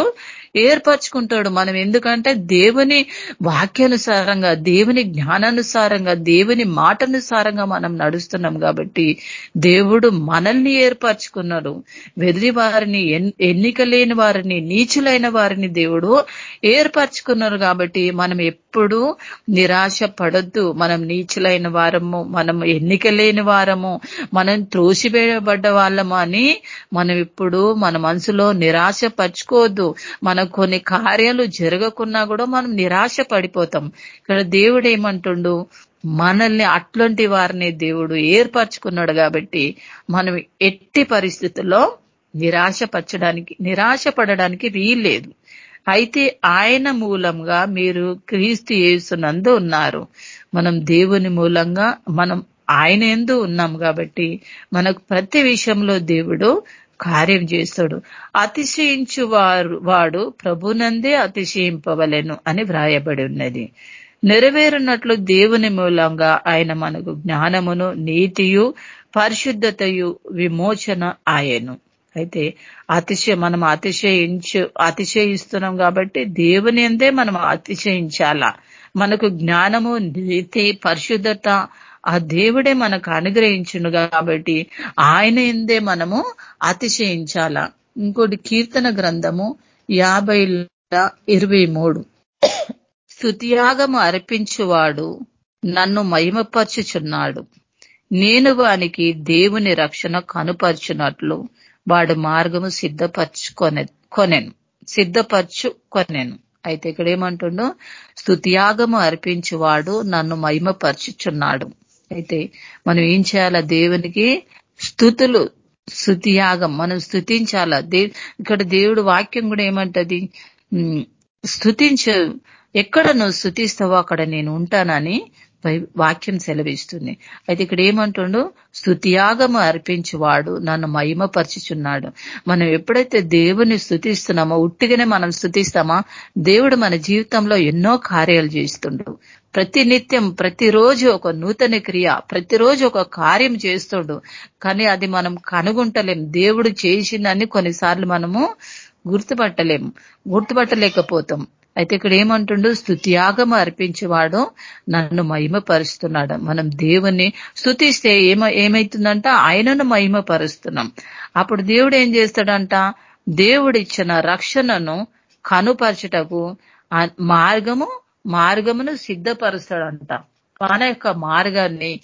ఏర్పరచుకుంటాడు. మనం ఎందుకంటే దేవుని వాక్యానుసారంగా దేవుని జ్ఞానానుసారంగా దేవుని మాటనుసారంగా మనం నడుస్తున్నాం కాబట్టి దేవుడు మనల్ని ఏర్పరచుకున్నాడు. వెదిరి వారిని ఎన్నిక లేని వారిని నీచులైన వారిని దేవుడు ఏర్పరచుకున్నారు కాబట్టి మనం ఎప్పుడు నిరాశ పడొద్దు మనం నీచులైన వారము మనం ఎన్నిక లేని వారము మనం త్రోసివేయబడ్డ వాళ్ళము అని మనం ఇప్పుడు మన మనసులో నిరాశ పరచుకోవద్దు మన కొన్ని కార్యాలు జరగకున్నా కూడా మనం నిరాశ పడిపోతాం. ఇక్కడ దేవుడు ఏమంటుండు? మనల్ని అట్లాంటి వారిని దేవుడు ఏర్పరచుకున్నాడు కాబట్టి మనం ఎట్టి పరిస్థితుల్లో నిరాశపరచడానికి నిరాశపడడానికి నిరాశ పడడానికి వీల్లేదు. అయితే ఆయన మూలంగా మీరు క్రీస్తు యేసునందు ఉన్నారు. మనం దేవుని మూలంగా మనం ఆయన ఎందు ఉన్నాం కాబట్టి మనకు ప్రతి విషయంలో దేవుడు కార్యం చేస్తాడు. అతిశయించు వారు వాడు ప్రభునందే అతిశయింపవలెను అని వ్రాయబడి ఉన్నది. నెరవేరున్నట్లు దేవుని మూలంగా ఆయన మనకు జ్ఞానమును నీతియు పరిశుద్ధతయు విమోచన ఆయను. అయితే అతిశయ మనం అతిశయించు అతిశయిస్తున్నాం కాబట్టి దేవుని అందే మనం అతిశయించాలా? మనకు జ్ఞానము నీతి పరిశుద్ధత ఆ దేవుడే మనకు అనుగ్రహించును కాబట్టి ఆయన ఎందే మనము అతిశయించాలా. ఇంకోటి కీర్తన గ్రంథము యాభై ఇరవై మూడు స్థుతియాగము అర్పించువాడు నన్ను మహిమపరచుచున్నాడు. నేను వానికి దేవుని రక్షణ కనుపరచునట్లు వాడు మార్గము సిద్ధపరచుకొనె కొనెను. సిద్ధపరచుకొనెను. అయితే ఇక్కడ ఏమంటుండో? స్థుతియాగము అర్పించువాడు నన్ను మహిమపరచుచున్నాడు. అయితే మనం ఏం చేయాలా? దేవునికి స్థుతులు స్థుతియాగం. మనం స్థుతించాలా? దే ఇక్కడ దేవుడు వాక్యం కూడా ఏమంటది? స్థుతించు. ఎక్కడ నువ్వు స్థుతిస్తావో అక్కడ నేను ఉంటానని వాక్యం సెలవిస్తుంది. అయితే ఇక్కడ ఏమంటుండు? స్థుతియాగము అర్పించువాడు నన్ను మహిమపరచుచున్నాడు. మనం ఎప్పుడైతే దేవుని స్థుతిస్తున్నామో ఉట్టిగానే మనం స్థుతిస్తామా? దేవుడు మన జీవితంలో ఎన్నో కార్యాలు చేస్తుండు. ప్రతి నిత్యం ప్రతిరోజు ఒక నూతన క్రియ ప్రతిరోజు ఒక కార్యం చేస్తుండు. కానీ అది మనం కనుగొంటలేం. దేవుడు చేసిందని కొన్నిసార్లు మనము గుర్తుపట్టలేం గుర్తుపట్టలేకపోతాం. అయితే ఇక్కడ ఏమంటుండు? స్థుతియాగము అర్పించేవాడు నన్ను మహిమపరుస్తున్నాడు. మనం దేవుణ్ణి స్థుతిస్తే ఏమ ఏమవుతుందంట ఆయనను మహిమపరుస్తున్నాం. అప్పుడు దేవుడు ఏం చేస్తాడంట? దేవుడిచ్చిన రక్షణను కనుపరచుటకు మార్గము మార్గమును సిద్ధపరుస్తాడంట. మన యొక్క మార్గాన్ని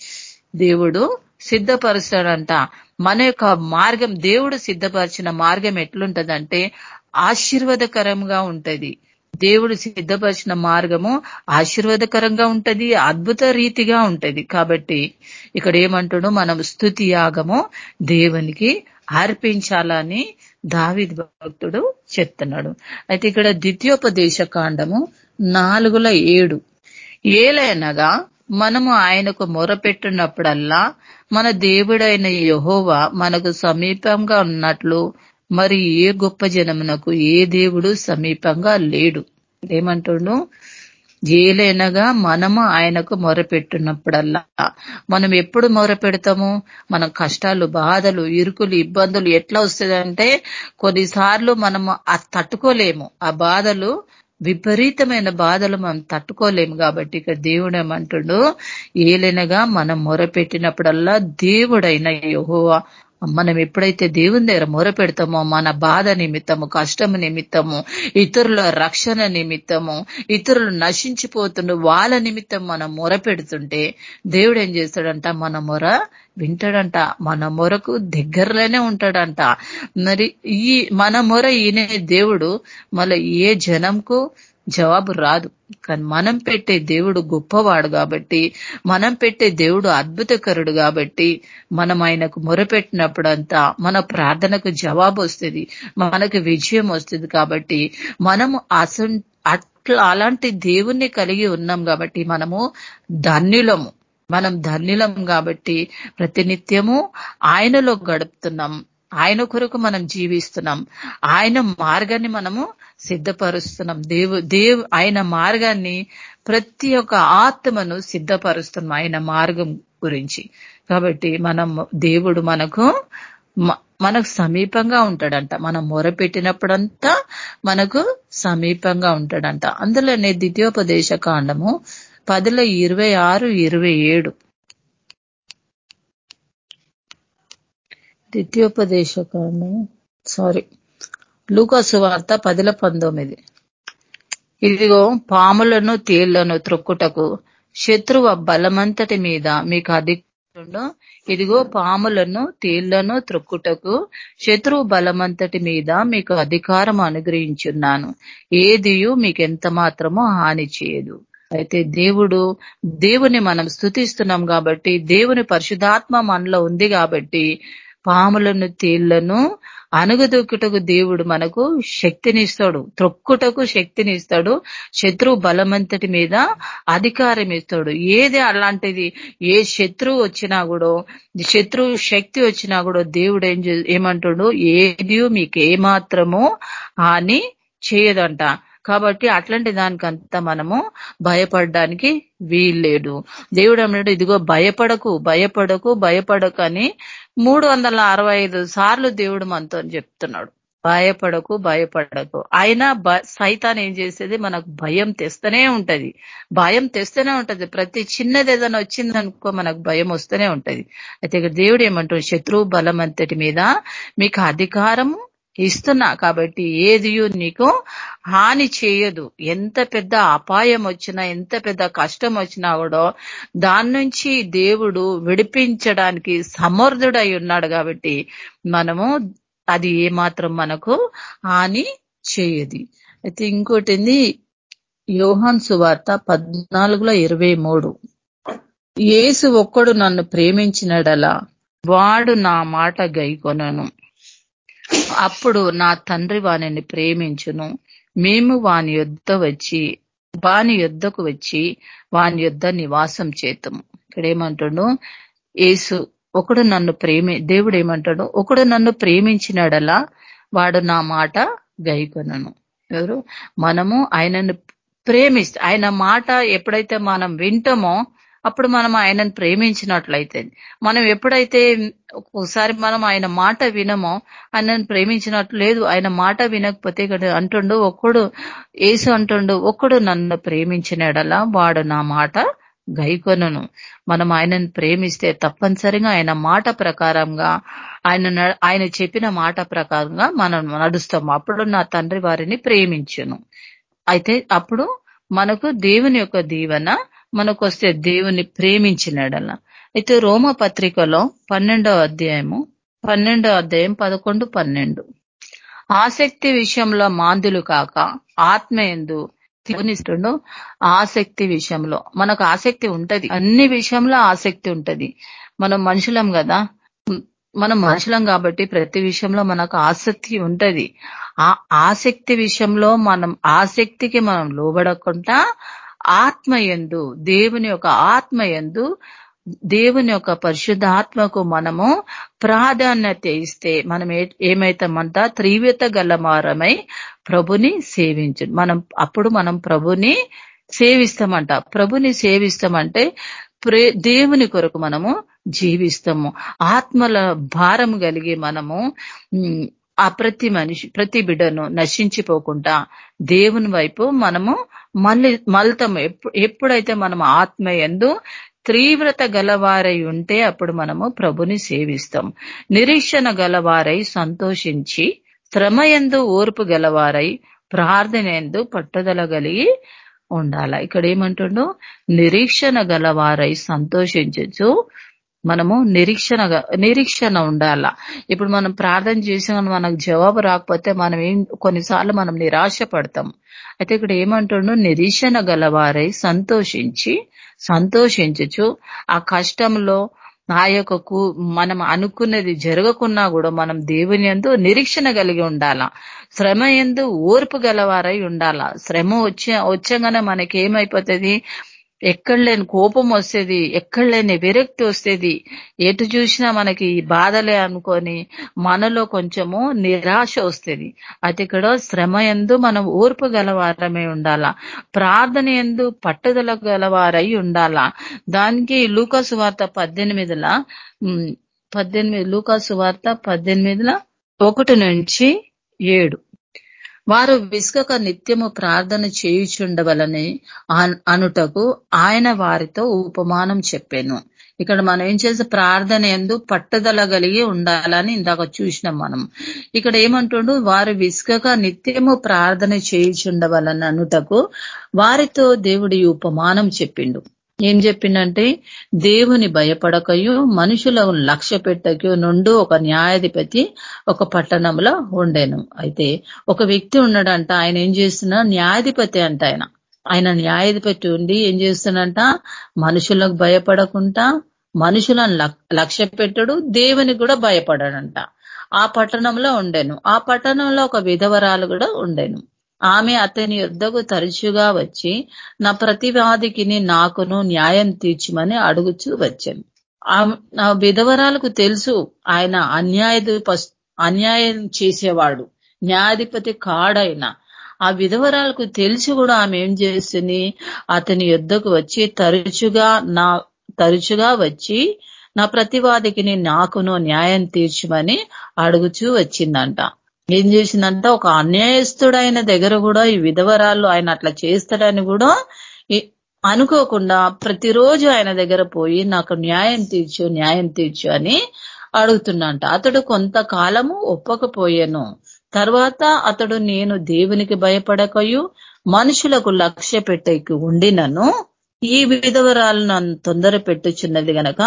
దేవుడు సిద్ధపరుస్తాడంట. మన యొక్క మార్గం దేవుడు సిద్ధపరిచిన మార్గం ఎట్లుంటదంటే ఆశీర్వాదకరంగా ఉంటది. దేవుడు సిద్ధపరిచిన మార్గము ఆశీర్వాదకరంగా ఉంటది అద్భుత రీతిగా ఉంటది. కాబట్టి ఇక్కడ ఏమంటాడు మనం స్థుతి యాగము దేవునికి అర్పించాలని దావిద్ భక్తుడు చెప్తున్నాడు. అయితే ఇక్కడ ద్వితీయోపదేశ కాండము నాలుగుల ఏడు. ఏలైనగా మనము ఆయనకు మొరపెట్టినప్పుడల్లా మన దేవుడైన యహోవా మనకు సమీపంగా ఉన్నట్లు మరి ఏ గొప్ప జనమునకు ఏ దేవుడు సమీపంగా లేడు. ఏమంటుడు? ఏలైనగా మనము ఆయనకు మొరపెట్టినప్పుడల్లా మనం ఎప్పుడు మొరపెడతాము? మన కష్టాలు బాధలు ఇరుకులు ఇబ్బందులు ఎట్లా వస్తుందంటే కొన్నిసార్లు మనము ఆ తట్టుకోలేము. ఆ బాధలు విపరీతమైన బాధలు మనం తట్టుకోలేము కాబట్టి ఇక్కడ దేవుడు ఏమంటుడు? ఏలైనగా మనం మొరపెట్టినప్పుడల్లా దేవుడైన యహోవా. మనం ఎప్పుడైతే దేవుని దగ్గర మొర పెడతామో మన బాధ నిమిత్తము కష్టము నిమిత్తము ఇతరుల రక్షణ నిమిత్తము ఇతరులు నశించిపోతుండే వాళ్ళ నిమిత్తం మనం మొర పెడుతుంటే దేవుడు ఏం చేస్తాడంట? మన మొర వింటాడంట. మన మొరకు దగ్గరలోనే ఉంటాడంట. మరి ఈ మన మొర ఈయనే దేవుడు. మళ్ళీ ఏ జనంకు జవాబు రాదు. కానీ మనం పెట్టే దేవుడు గొప్పవాడు కాబట్టి మనం పెట్టే దేవుడు అద్భుతకరుడు కాబట్టి మనం ఆయనకు మొరపెట్టినప్పుడంతా మన ప్రార్థనకు జవాబు వస్తుంది మనకు విజయం వస్తుంది కాబట్టి మనము అస అట్లా అలాంటి దేవుణ్ణి కలిగి ఉన్నాం కాబట్టి మనము ధన్యులము. మనం ధన్యులం కాబట్టి ప్రతినిత్యము ఆయనలో గడుపుతున్నాం. ఆయన కొరకు మనం జీవిస్తున్నాం. ఆయన మార్గాన్ని మనము సిద్ధపరుస్తున్నాం. దేవు దేవు ఆయన మార్గాన్ని ప్రతి ఒక్క ఆత్మను సిద్ధపరుస్తున్నాం ఆయన మార్గం గురించి. కాబట్టి మనం దేవుడు మనకు మనకు సమీపంగా ఉంటాడంట. మనం మొరపెట్టినప్పుడంతా మనకు సమీపంగా ఉంటాడంట. అందులోనే ద్వితీయోపదేశ కాండము పదిలో ఇరవై ఆరు ఇరవై ఏడు. ద్వితీయోపదేశ సారీ లూకాసు వార్త పదిల పంతొమ్మిది. ఇదిగో పాములను తేళ్ళను త్రొక్కుటకు శత్రువ బలమంతటి మీద మీకు అధికారుండో ఇదిగో పాములను తేళ్ళను త్రొక్కుటకు శత్రువు బలమంతటి మీద మీకు అధికారం అనుగ్రహించున్నాను. ఏదియు మీకు ఎంత మాత్రమో హాని చేయదు. అయితే దేవుడు దేవుని మనం స్థుతిస్తున్నాం కాబట్టి దేవుని పరిశుధాత్మ మనలో ఉంది కాబట్టి పాములను తేళ్ళను అణుగదొక్కుటకు దేవుడు మనకు శక్తినిస్తాడు. త్రొక్కుటకు శక్తినిస్తాడు. శత్రువు బలమంతటి మీద అధికారం ఇస్తాడు ఏది అలాంటిది ఏ శత్రువు వచ్చినా కూడా శత్రువు శక్తి వచ్చినా కూడా దేవుడు ఏం ఏమంటాడు? ఏది మీకు ఏమాత్రమో హాని చేయదంట. కాబట్టి అట్లాంటి దానికంతా మనము భయపడడానికి వీల్లేదు. దేవుడు అన్నాడు ఇదిగో భయపడకు భయపడకు భయపడకు అని మూడు వందల అరవై ఐదు సార్లు దేవుడు మనతో చెప్తున్నాడు. భయపడకు భయపడకు. అయినా సైతాన్ ఏం చేసేది? మనకు భయం తెస్తూనే ఉంటది. భయం తెస్తూనే ఉంటది. ప్రతి చిన్నది ఏదైనా వచ్చిందనుకో మనకు భయం వస్తూనే ఉంటది. అయితే ఇక్కడ దేవుడు ఏమంటాడు శత్రువు బలం అంతటి మీద మీకు అధికారము ఇస్తున్నా కాబట్టి ఏది నీకు హాని చేయదు. ఎంత పెద్ద అపాయం వచ్చినా ఎంత పెద్ద కష్టం వచ్చినా కూడా దాని నుంచి దేవుడు విడిపించడానికి సమర్థుడై ఉన్నాడు కాబట్టి మనము అది ఏమాత్రం మనకు హాని చేయది. అయితే ఇంకోటింది యోహాన్ సువార్త పద్నాలుగులో ఇరవై మూడు. ఏసు ఒక్కడు నన్ను ప్రేమించినడలా వాడు నా మాట గైకొనను. అప్పుడు నా తండ్రి వానిని ప్రేమించును. మేము వాని యొద్ద వచ్చి వాని యుద్ధకు వచ్చి వాని యుద్ధ నివాసం చేతము. ఇక్కడ ఏమంటాడు ఏసు ఒకడు నన్ను ప్రేమి దేవుడు ఏమంటాడు ఒకడు నన్ను ప్రేమించినాడలా వాడు నా మాట గైకొనను. ఎవరు? మనము ఆయనను ప్రేమిస్తే ఆయన మాట ఎప్పుడైతే మనం వింటామో అప్పుడు మనం ఆయనను ప్రేమించినట్లయితే మనం ఎప్పుడైతే ఒక్కోసారి మనం ఆయన మాట వినమో ఆయనను ప్రేమించినట్లు లేదు ఆయన మాట వినకపోతే ఇక్కడ అంటుండు ఒక్కడు ఏసు అంటుండు ఒక్కడు నన్ను ప్రేమించినాడలా వాడు నా మాట గైకొనను. మనం ఆయనను ప్రేమిస్తే తప్పనిసరిగా ఆయన మాట ప్రకారంగా ఆయన ఆయన చెప్పిన మాట ప్రకారంగా మనం నడుస్తాము అప్పుడు నా తండ్రి వారిని ప్రేమించును. అయితే అప్పుడు మనకు దేవుని యొక్క దీవెన మనకు వస్తే దేవుని ప్రేమించినాడల్లా అయితే రోమ పత్రికలో పన్నెండో అధ్యాయము పన్నెండో అధ్యాయం పదకొండు పన్నెండు. ఆసక్తి విషయంలో మాందులు కాక ఆత్మ ఎందు దేవునిస్తుండో ఆసక్తి విషయంలో. మనకు ఆసక్తి ఉంటది. అన్ని విషయంలో ఆసక్తి ఉంటది. మనం మనుషులం కదా. మనం మనుషులం కాబట్టి ప్రతి విషయంలో మనకు ఆసక్తి ఉంటది. ఆ ఆసక్తి విషయంలో మనం ఆసక్తికి మనం లోబడకుండా ఆత్మయందు దేవుని యొక్క ఆత్మయందు దేవుని యొక్క పరిశుద్ధాత్మకు మనము ప్రాధాన్యత ఇస్తే మనం ఏమైతామంట? త్రీవ్యత గలమారమై ప్రభుని సేవించు మనం అప్పుడు మనం ప్రభుని సేవిస్తామంట. ప్రభుని సేవిస్తామంటే ప్రే దేవుని కొరకు మనము జీవిస్తాము. ఆత్మల భారం కలిగి మనము ఆ ప్రతి మనిషి ప్రతి బిడ్డను నశించిపోకుండా దేవుని వైపు మనము మళ్ళీ మల్తాము ఎప్పుడైతే మనం ఆత్మ ఎందు తీవ్రత గలవారై ఉంటే అప్పుడు మనము ప్రభుని సేవిస్తాం. నిరీక్షణ గలవారై సంతోషించి శ్రమ ఎందు ఓర్పు గలవారై ప్రార్థన ఎందు పట్టుదల కలిగి ఉండాల? ఇక్కడ ఏమంటుండో? నిరీక్షణ గలవారై సంతోషించచ్చు మనము నిరీక్షణ నిరీక్షణ ఉండాల. ఇప్పుడు మనం ప్రార్థన చేసిన మనకు జవాబు రాకపోతే మనం ఏం కొన్నిసార్లు మనం నిరాశ పడతాం అయితే ఇక్కడ ఏమంటుండో? నిరీక్షణ గలవారై సంతోషించి సంతోషించచ్చు ఆ కష్టంలో ఆ యొక్క మనం అనుకున్నది జరగకున్నా కూడా మనం దేవుని ఎందు నిరీక్షణ కలిగి ఉండాల. శ్రమ ఎందు ఓర్పు గలవారై ఉండాల. శ్రమ వచ్చే వచ్చగానే మనకి ఏమైపోతుంది ఎక్కడ లేని కోపం వస్తుంది ఎక్కడ లేని విరక్తి వస్తుంది. ఎటు చూసినా మనకి బాధలే అనుకొని మనలో కొంచెము నిరాశ వస్తుంది. అది ఇక్కడ శ్రమ ఎందు మనం ఓర్పు గలవారమే ఉండాలా. ప్రార్థన ఎందు పట్టుదల గలవారై ఉండాలా. దానికి లూకాసు వార్త పద్దెనిమిదిల పద్దెనిమిది లూకాసు వార్త పద్దెనిమిదిల ఒకటి నుంచి ఏడు. వారు విసుగక నిత్యము ప్రార్థన చేయుచుండవలని అనుటకు ఆయన వారితో ఉపమానం చెప్పాను. ఇక్కడ మనం ఏం చేసే ప్రార్థన ఎందు పట్టుదల కలిగి ఉండాలని ఇందాక చూసినాం మనం. ఇక్కడ ఏమంటుండు? వారు విసుగక నిత్యము ప్రార్థన చేయుచుండవలని అనుటకు వారితో దేవుడి ఉపమానం చెప్పిండు. ఏం చెప్పిండంటే దేవుని భయపడకయు మనుషులను లక్ష్య పెట్టకయు నుండు ఒక న్యాయాధిపతి ఒక పట్టణంలో ఉండేను. అయితే ఒక వ్యక్తి ఉన్నాడంట ఆయన ఏం చేస్తున్నా న్యాయాధిపతి అంట ఆయన. ఆయన న్యాయాధిపతి ఉండి ఏం చేస్తున్నంట మనుషులకు భయపడకుండా మనుషులను లక్ష్య పెట్టడు దేవుని కూడా భయపడడంట. ఆ పట్టణంలో ఉండేను. ఆ పట్టణంలో ఒక విధవరాలు కూడా ఉండేను. ఆమె అతని యుద్ధకు తరచుగా వచ్చి నా ప్రతివాదికి నాకును న్యాయం తీర్చమని అడుగుచూ వచ్చాను. ఆ విధవరాలకు తెలుసు ఆయన అన్యాయ అన్యాయం చేసేవాడు న్యాయాధిపతి కాడైన. ఆ విధవరాలకు తెలిసి కూడా ఆమె ఏం చేస్తుంది? అతని యుద్ధకు వచ్చి తరచుగా నా తరచుగా వచ్చి నా ప్రతివాదికి నాకును న్యాయం తీర్చమని అడుగుచూ వచ్చిందంట. ఏం చేసిందంటే ఒక అన్యాయస్తుడైన దగ్గర కూడా ఈ విధవరాలు ఆయన అట్లా చేస్తాడని కూడా అనుకోకుండా ప్రతిరోజు ఆయన దగ్గర పోయి నాకు న్యాయం తీర్చు న్యాయం తీర్చు అని అడుగుతున్నంట. అతడు కొంతకాలము ఒప్పకపోయాను. తర్వాత అతడు నేను దేవునికి భయపడకయు మనుషులకు లక్ష్య పెట్టేకి ఉండినను. ఈ విధవరాలు నన్ను తొందర పెట్టుచున్నది గనక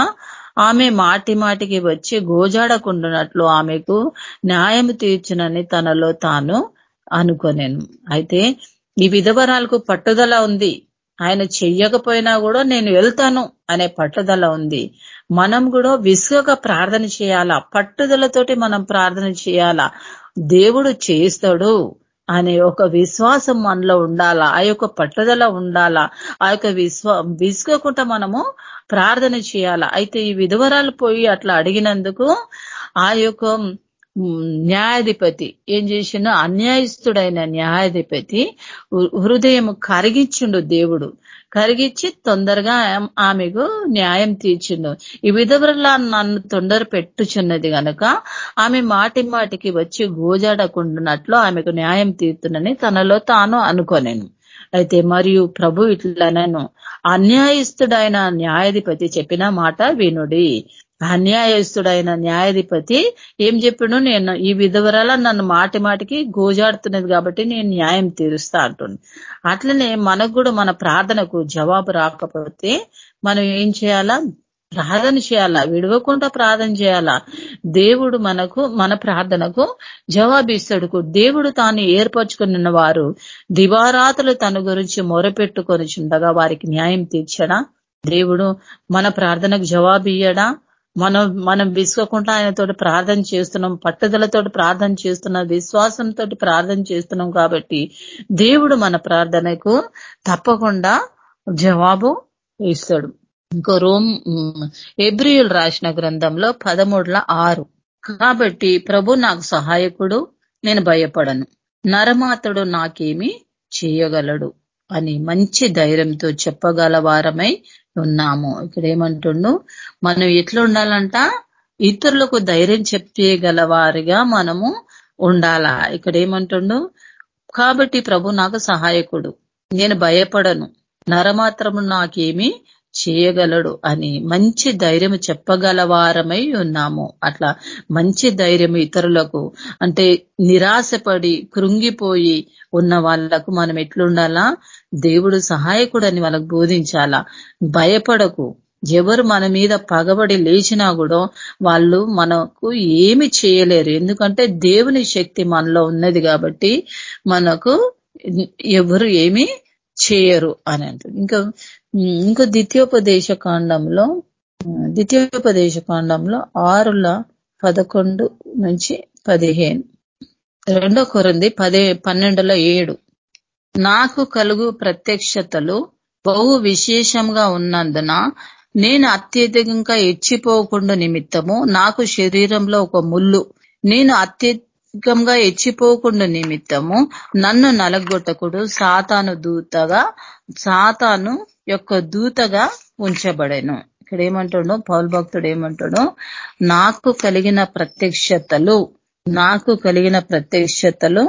ఆమె మాటి మాటికి వచ్చి గోజాడకుండునట్లు ఆమెకు న్యాయం తీర్చునని తనలో తాను అనుకోనేను. అయితే ఈ విధవరాలకు పట్టుదల ఉంది. ఆయన చెయ్యకపోయినా కూడా నేను వెళ్తాను అనే పట్టుదల ఉంది. మనం కూడా విసుగక ప్రార్థన చేయాలా? పట్టుదలతోటి మనం ప్రార్థన చేయాలా? దేవుడు చేస్తాడు అనే ఒక విశ్వాసం మనలో ఉండాలా? ఆ యొక్క పట్టుదల ఉండాలా? ఆ యొక్క విశ్వా విసుకోకుండా మనము ప్రార్థన చేయాల? అయితే ఈ విధవరాలు పోయి అట్లా అడిగినందుకు ఆ యొక్క న్యాయాధిపతి ఏం చేసిండు? అన్యాయస్తుడైన న్యాయాధిపతి హృదయం కరిగించిండు దేవుడు. కరిగించి తొందరగా ఆమెకు న్యాయం తీర్చిండు. ఈ విధవరలా నన్ను తొందర పెట్టుచున్నది కనుక ఆమె మాటి మాటికి వచ్చి గోజాడకుండానట్లు ఆమెకు న్యాయం తీరుతున్నని తనలో తాను అనుకోలేను అయితే మరియు ప్రభు ఇట్లనను అన్యాయస్తుడైన న్యాయాధిపతి చెప్పిన మాట వినుడి. అన్యాయస్తుడైన న్యాయాధిపతి ఏం చెప్పాడు నేను ఈ విధవరాల నన్ను మాటి మాటికి గోజాడుతున్నది కాబట్టి నేను న్యాయం తీరుస్తా అంటుంది అట్లనే మనకు కూడా మన ప్రార్థనకు జవాబు రాకపోతే మనం ఏం చేయాలా? ప్రార్థన చేయాలా? విడవకుండా ప్రార్థన చేయాలా? దేవుడు మనకు మన ప్రార్థనకు జవాబిస్తాడు దేవుడు తాను ఏర్పరచుకున్న వారు దివారాతలు తన గురించి మొరపెట్టుకొని చుండగా వారికి న్యాయం తీర్చడా? దేవుడు మన ప్రార్థనకు జవాబు ఇయ్యడా? మనం మనం విసుకోకుండా ఆయనతో ప్రార్థన చేస్తున్నాం పట్టుదలతో ప్రార్థన చేస్తున్నాం విశ్వాసంతో ప్రార్థన చేస్తున్నాం కాబట్టి దేవుడు మన ప్రార్థనకు తప్పకుండా జవాబు ఇస్తాడు. ఇంకో రోమ్ ఎబ్రియులు రాసిన గ్రంథంలో పదమూడుల ఆరు. కాబట్టి ప్రభు నాకు సహాయకుడు నేను భయపడను. నరమాతడు నాకేమి చేయగలడు అని మంచి ధైర్యంతో చెప్పగల వారమై ఉన్నాము. ఇక్కడ ఏమంటుండు? మనం ఎట్లా ఉండాలంట? ఇతరులకు ధైర్యం చెప్పగల వారిగా మనము ఉండాలా? ఇక్కడ ఏమంటుండు? కాబట్టి ప్రభు నాకు సహాయకుడు నేను భయపడను. నరమాత్రము నాకేమి చేయగలడు అని మంచి ధైర్యం చెప్పగలవారమై ఉన్నాము. అట్లా మంచి ధైర్యం ఇతరులకు అంటే నిరాశపడి కృంగిపోయి ఉన్న వాళ్ళకు మనం ఎట్లుండాలా? దేవుడు సహాయకుడని వాళ్ళకు బోధించాలా? భయపడకు. ఎవరు మన మీద పగబడి లేచినా కూడా వాళ్ళు మనకు ఏమి చేయలేరు. ఎందుకంటే దేవుని శక్తి మనలో ఉన్నది కాబట్టి మనకు ఎవరు ఏమి చేయరు అని అంటారు. ఇంకా ఇంకో ద్వితీయోపదేశ కాండంలో ద్వితీయోపదేశ కాండంలో ఆరుల పదకొండు నుంచి పదిహేను. రెండో కొరంది పదే పన్నెండులో ఏడు. నాకు కలుగు ప్రత్యక్షతలు బహు విశేషంగా ఉన్నందున నేను అత్యధికంగా ఎచ్చిపోకుండా నిమిత్తము నాకు శరీరంలో ఒక ముళ్ళు. నేను అత్యధికంగా ఎచ్చిపోకుండా నిమిత్తము నన్ను నలగొట్టకుడు సాతాను దూతగా సాతాను యొక్క దూతగా ఉంచబడెను. ఇక్కడ ఏమంటాడు పౌల్ భక్తుడు ఏమంటాడు నాకు కలిగిన ప్రత్యక్షతలు నాకు కలిగిన ప్రత్యక్షతలు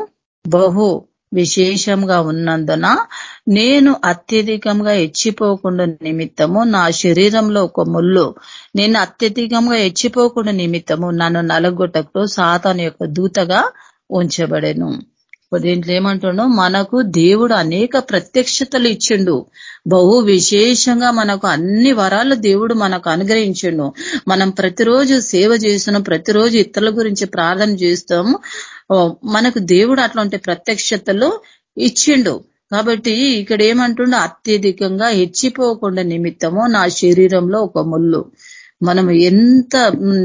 బహు విశేషంగా ఉన్నందున నేను అత్యధికంగా ఎచ్చిపోకుండా నిమిత్తము నా శరీరంలో ఒక ముళ్ళు నేను అత్యధికంగా ఎచ్చిపోకుండా నిమిత్తము నన్ను నలగొట్టకు సాతాను యొక్క దూతగా ఉంచబడెను. దీంట్లో ఏమంటుండో మనకు దేవుడు అనేక ప్రత్యక్షతలు ఇచ్చిండు. బహు విశేషంగా మనకు అన్ని వరాలు దేవుడు మనకు అనుగ్రహించిండు. మనం ప్రతిరోజు సేవ చేస్తున్నాం ప్రతిరోజు ఇతరుల గురించి ప్రార్థన చేస్తాము మనకు దేవుడు అట్లాంటి ప్రత్యక్షతలు ఇచ్చిండు. కాబట్టి ఇక్కడ ఏమంటుండో అత్యధికంగా హెచ్చిపోకుండా నిమిత్తము నా శరీరంలో ఒక ముళ్ళు. మనం ఎంత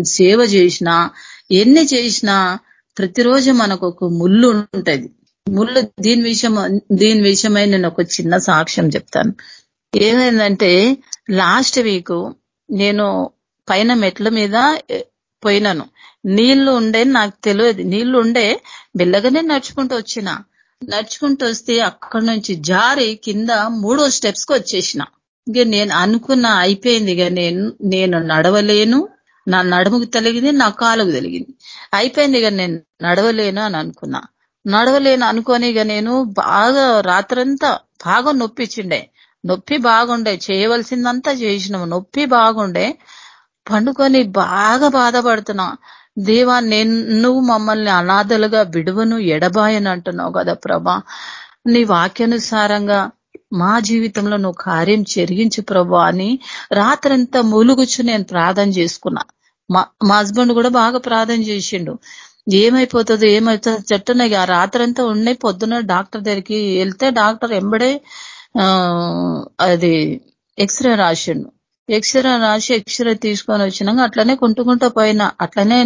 సేవ చేసినా ఎన్ని చేసినా ప్రతిరోజు మనకు ఒక ముళ్ళు ఉంటది. ముళ్ళు దీని విషయం దీని విషయమై నేను ఒక చిన్న సాక్ష్యం చెప్తాను. ఏమైందంటే లాస్ట్ వీక్ నేను పైన మెట్ల మీద పోయినాను. నీళ్ళు ఉండే నాకు తెలియదు. నీళ్ళు ఉండే మెల్లగానే నడుచుకుంటూ వచ్చిన. నడుచుకుంటూ వస్తే అక్కడి నుంచి జారి కింద మూడో స్టెప్స్కి వచ్చేసిన. ఇక నేను అనుకున్న అయిపోయింది ఇక నేను నేను నడవలేను. నా నడుముకు తెలిగింది నా కాలుకు తెలిగింది అయిపోయింది ఇక నేను నడవలేను అని అనుకున్నా. నడవలేను అనుకోనిగా నేను బాగా రాత్రంతా బాగా నొప్పిచ్చిండే నొప్పి బాగుండే చేయవలసిందంతా చేసినాము. నొప్పి బాగుండే. పండుకొని బాగా బాధపడుతున్నా. దేవా నేను నువ్వు మమ్మల్ని అనాథలుగా విడువను ఎడబాయని అంటున్నావు కదా ప్రభా. నీ వాక్యానుసారంగా మా జీవితంలో నువ్వు కార్యం చెరిగించు ప్రభా అని రాత్రంతా మూలుగుచ్చు నేను ప్రార్థన చేసుకున్నా. మా హస్బెండ్ కూడా బాగా ప్రార్థన చేసిండు. ఏమైపోతుందో ఏమైతుంది చెట్టున ఆ రాత్రంతా ఉన్నాయి పొద్దున డాక్టర్ దగ్గరికి వెళ్తే డాక్టర్ ఎంబడే అది ఎక్స్రే రాసిండు. ఎక్స్రే రాసి ఎక్స్రే తీసుకొని వచ్చినాక అట్లనే కుంటుకుంటూ పోయినా. అట్లనే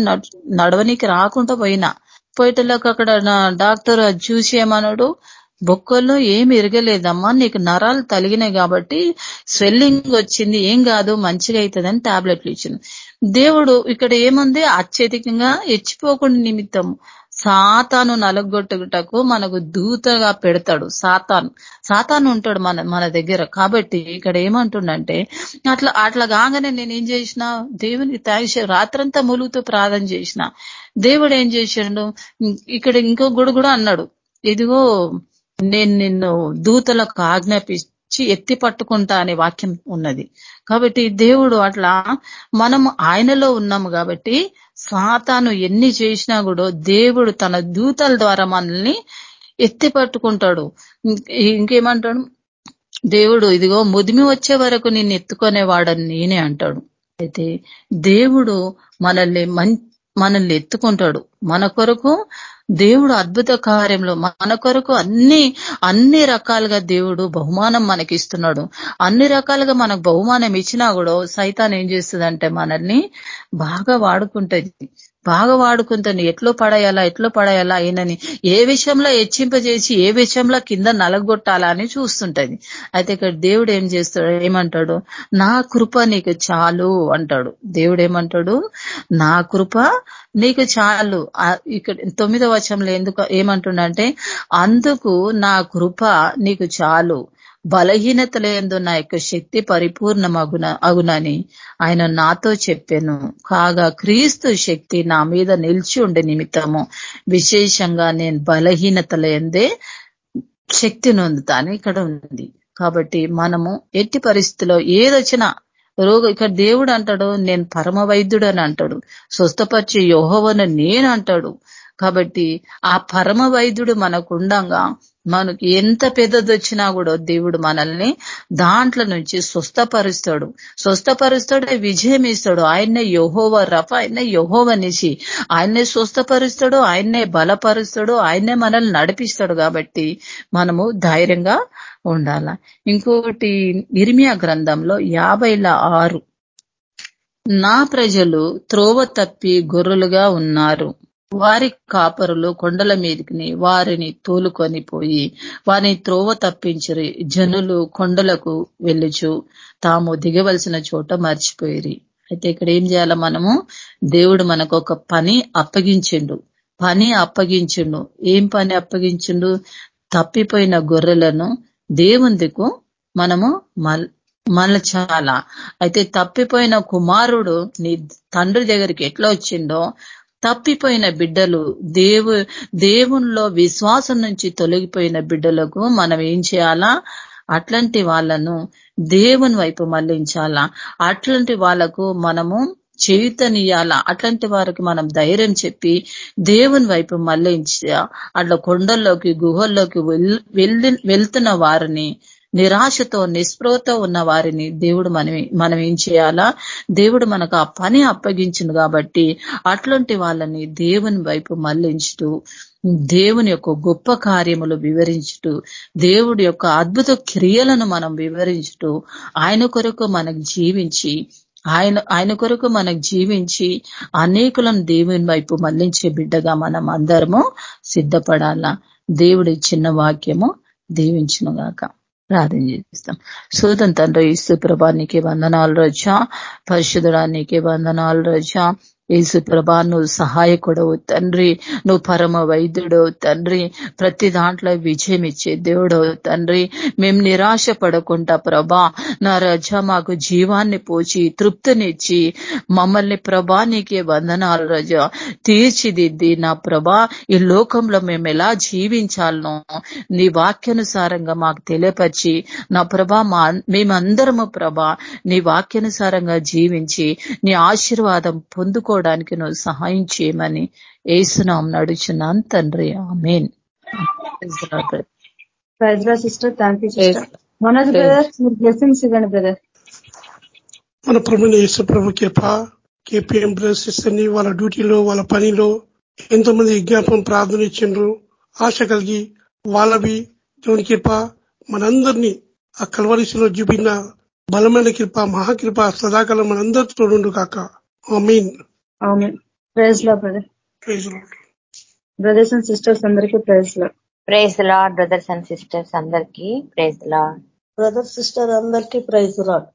నడవనికి రాకుండా పోయినా. పోయేటలోకి అక్కడ డాక్టర్ అది చూసి ఏమన్నాడు? బొక్కల్లో ఏం ఇరగలేదమ్మా నీకు నరాలు తలిగినాయి కాబట్టి స్వెల్లింగ్ వచ్చింది ఏం కాదు మంచిగా అవుతుందని టాబ్లెట్లు ఇచ్చింది దేవుడు ఇక్కడ ఏముంది? అత్యధికంగా ఎచ్చిపోకుండా నిమిత్తం సాతాను నలగొట్టుటకు మనకు దూతగా పెడతాడు. సాతాను. సాతాను ఉంటాడు మన మన దగ్గర. కాబట్టి ఇక్కడ ఏమంటుండంటే అట్లా అట్లా కాగానే నేను ఏం చేసిన దేవునికి థ్యాంక్స్ రాత్రంతా ములుగుతూ ప్రార్థన చేసిన దేవుడు ఏం చేశాడు ఇక్కడ ఇంకో గుడు కూడా అన్నాడు. ఇదిగో నేను నిన్ను దూతలకు ఆజ్ఞాపించి ఎత్తి పట్టుకుంటా అనే వాక్యం ఉన్నది. కాబట్టి దేవుడు అట్లా మనం ఆయనలో ఉన్నాము కాబట్టి సాతాను ఎన్ని చేసినా కూడా దేవుడు తన దూతల ద్వారా మనల్ని ఎత్తి పట్టుకుంటాడు. ఇంకేమంటాడు? దేవుడు ఇదిగో ముదిమి వచ్చే వరకు నిన్ను ఎత్తుకునేవాడని నేనే అంటాడు. అయితే దేవుడు మనల్ని మనల్ని ఎత్తుకుంటాడు. మన కొరకు దేవుడు అద్భుత కార్యంలో మన కొరకు అన్ని అన్ని రకాలుగా దేవుడు బహుమానం మనకి ఇస్తున్నాడు అన్ని రకాలుగా మనకు బహుమానం ఇచ్చినా కూడా సైతాన్ ఏం చేస్తుందంటే మనల్ని బాగా వాడుకుంటది. బాగా వాడుకుంటాను ఎట్లో పడేయాలా ఎట్లో పడేయాలా అయినని ఏ విషయంలో హెచ్చింపజేసి ఏ విషయంలో కింద నలగొట్టాలా అని చూస్తుంటది. అయితే ఇక్కడ దేవుడు ఏం చేస్తాడు? ఏమంటాడు? నా కృప నీకు చాలు అంటాడు. దేవుడు ఏమంటాడు? నా కృప నీకు చాలు. ఇక్కడ తొమ్మిదో వచనంలో ఎందుకు ఏమంటుండంటే అందుకు నా కృప నీకు చాలు. బలహీనతలందు నా యొక్క శక్తి పరిపూర్ణమగున అగునని ఆయన నాతో చెప్పాను. కాగా క్రీస్తు శక్తి నా మీద నిలిచి ఉండే నిమిత్తము. విశేషంగా నేను బలహీనతలందే శక్తి నొందుతాను. ఇక్కడ ఉంది. కాబట్టి మనము ఎట్టి పరిస్థితిలో ఏదొచ్చినా రోగ ఇక్కడ దేవుడు అంటాడు నేను పరమ వైద్యుడు అని అంటాడు. స్వస్థపరిచే యోహవను నేను అంటాడు. కాబట్టి ఆ పరమ వైద్యుడు మనకుండగా మనకి ఎంత పెద్దది వచ్చినా కూడా దేవుడు మనల్ని దాంట్లో నుంచి స్వస్థపరుస్తాడు. స్వస్థపరుస్తాడు విజయం ఇస్తాడు. ఆయన్నే యహోవ రఫ ఆయన్నే యహోవ నిషి ఆయన్నే స్వస్థపరుస్తాడు ఆయన్నే బలపరుస్తాడు ఆయన్నే మనల్ని నడిపిస్తాడు కాబట్టి మనము ధైర్యంగా ఉండాల. ఇంకోటి ఇర్మియా గ్రంథంలో యాభైల ఆరు. నా ప్రజలు త్రోవ తప్పి గొర్రెలుగా ఉన్నారు. వారి కాపరులు కొండల మీదకి వారిని తోలుకొని పోయి వారిని త్రోవ తప్పించరి జనులు కొండలకు వెళ్ళుచు తాము దిగవలసిన చోట మర్చిపోయి అయితే ఇక్కడ ఏం చేయాల మనము? దేవుడు మనకు ఒక పని అప్పగించిండు. పని అప్పగించిండు. ఏం పని అప్పగించిండు? తప్పిపోయిన గొర్రెలను దేవుందుకు మనము మలచాల. అయితే తప్పిపోయిన కుమారుడు నీ తండ్రి దగ్గరికి ఎట్లా వచ్చిండో తప్పిపోయిన బిడ్డలు దేవు దేవునిలో విశ్వాసం నుంచి తొలగిపోయిన బిడ్డలకు మనం ఏం చేయాలా? అట్లాంటి వాళ్ళను దేవుని వైపు మళ్ళించాలా? అట్లాంటి వాళ్ళకు మనము చేయుతనియాల అట్లాంటి వారికి మనం ధైర్యం చెప్పి దేవుని వైపు మళ్ళించ అట్లా కొండల్లోకి గుహల్లోకి వెళ్తున్న వారిని నిరాశతో నిస్పృహతో ఉన్న వారిని దేవుడు మనం మనం ఏం చేయాలా? దేవుడు మనకు ఆ పని అప్పగించింది కాబట్టి అట్లాంటి వాళ్ళని దేవుని వైపు మళ్ళించుతూ దేవుని యొక్క గొప్ప కార్యములు వివరించుతూ దేవుడి యొక్క అద్భుత క్రియలను మనం వివరించుతూ ఆయన కొరకు మనకు జీవించి ఆయన ఆయన కొరకు మనకు జీవించి అనేకులను దేవుని వైపు మళ్ళించే బిడ్డగా మనం అందరము సిద్ధపడాలా? దేవుడి చిన్న వాక్యము దీవించునుగాక ప్రార్థన చేస్తాం సూతం తండ్రి ఇసు ప్రభా నీకే వందనాలు రజ. పరిశుధుడా నీకే వందనాలు రజ. యేసు ప్రభా నువ్వు సహాయకుడవు తండ్రి. నువ్వు పరమ వైద్యుడు తండ్రి. ప్రతి దాంట్లో విజయం ఇచ్చే దేవుడు తండ్రి. మేము నిరాశ పడకుండా ప్రభా నా రజ మాకు జీవాన్ని పోచి తృప్తినిచ్చి మమ్మల్ని ప్రభా నీకే వందనాలు రజ. తీర్చిదిద్ది నా ప్రభా ఈ లోకంలో మేము ఎలా జీవించాలనో నీ వాక్యానుసారంగా మాకు తెలియపరిచి నా ప్రభా మా మేమందరము ప్రభా నీ వాక్యానుసారంగా జీవించి నీ ఆశీర్వాదం పొందుకో చేసుకోవడానికి నువ్వు సహాయం చేయమని ఏసునాం నడుచున్నాను తండ్రి. Amen. Sister thank you sister Manoj brother మీరు బ్లెస్సింగ్స్ ఇవ్వండి బ్రదర్ మన ప్రభుని యేసు ప్రభు కృప కేపీఎం బ్రదర్స్ని వాళ్ళ డ్యూటీలో వాళ్ళ పనిలో ఎంతో మంది విజ్ఞాపం ప్రార్థన ఇచ్చిండ్రు. ఆశ కలిగి వాళ్ళవి దేవుని కృప మనందరినీ ఆ కలవరిశిలో చూపిన బలమైన కృప మహాకృప సదాకాలం మనందరితో తోడుండు కాక మీన్ Praise the Lord. Brothers and sisters అందరికీ ప్రైజ్లో praise Lord brothers and sisters అందరికీ ప్రేజ్ లాడ్ బ్రదర్ సిస్టర్ అందరికీ ప్రైజ్ రాడ్